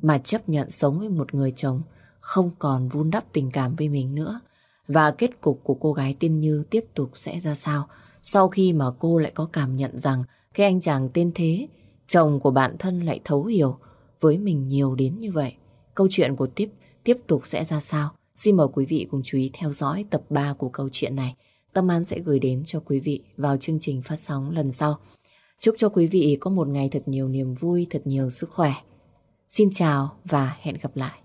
mà chấp nhận sống với một người chồng không còn vun đắp tình cảm với mình nữa. Và kết cục của cô gái tên Như tiếp tục sẽ ra sao sau khi mà cô lại có cảm nhận rằng cái anh chàng tên Thế, chồng của bạn thân lại thấu hiểu với mình nhiều đến như vậy. Câu chuyện của tiếp tiếp tục sẽ ra sao? Xin mời quý vị cùng chú ý theo dõi tập 3 của câu chuyện này. Tâm An sẽ gửi đến cho quý vị vào chương trình phát sóng lần sau. Chúc cho quý vị có một ngày thật nhiều niềm vui, thật nhiều sức khỏe. Xin chào và hẹn gặp lại.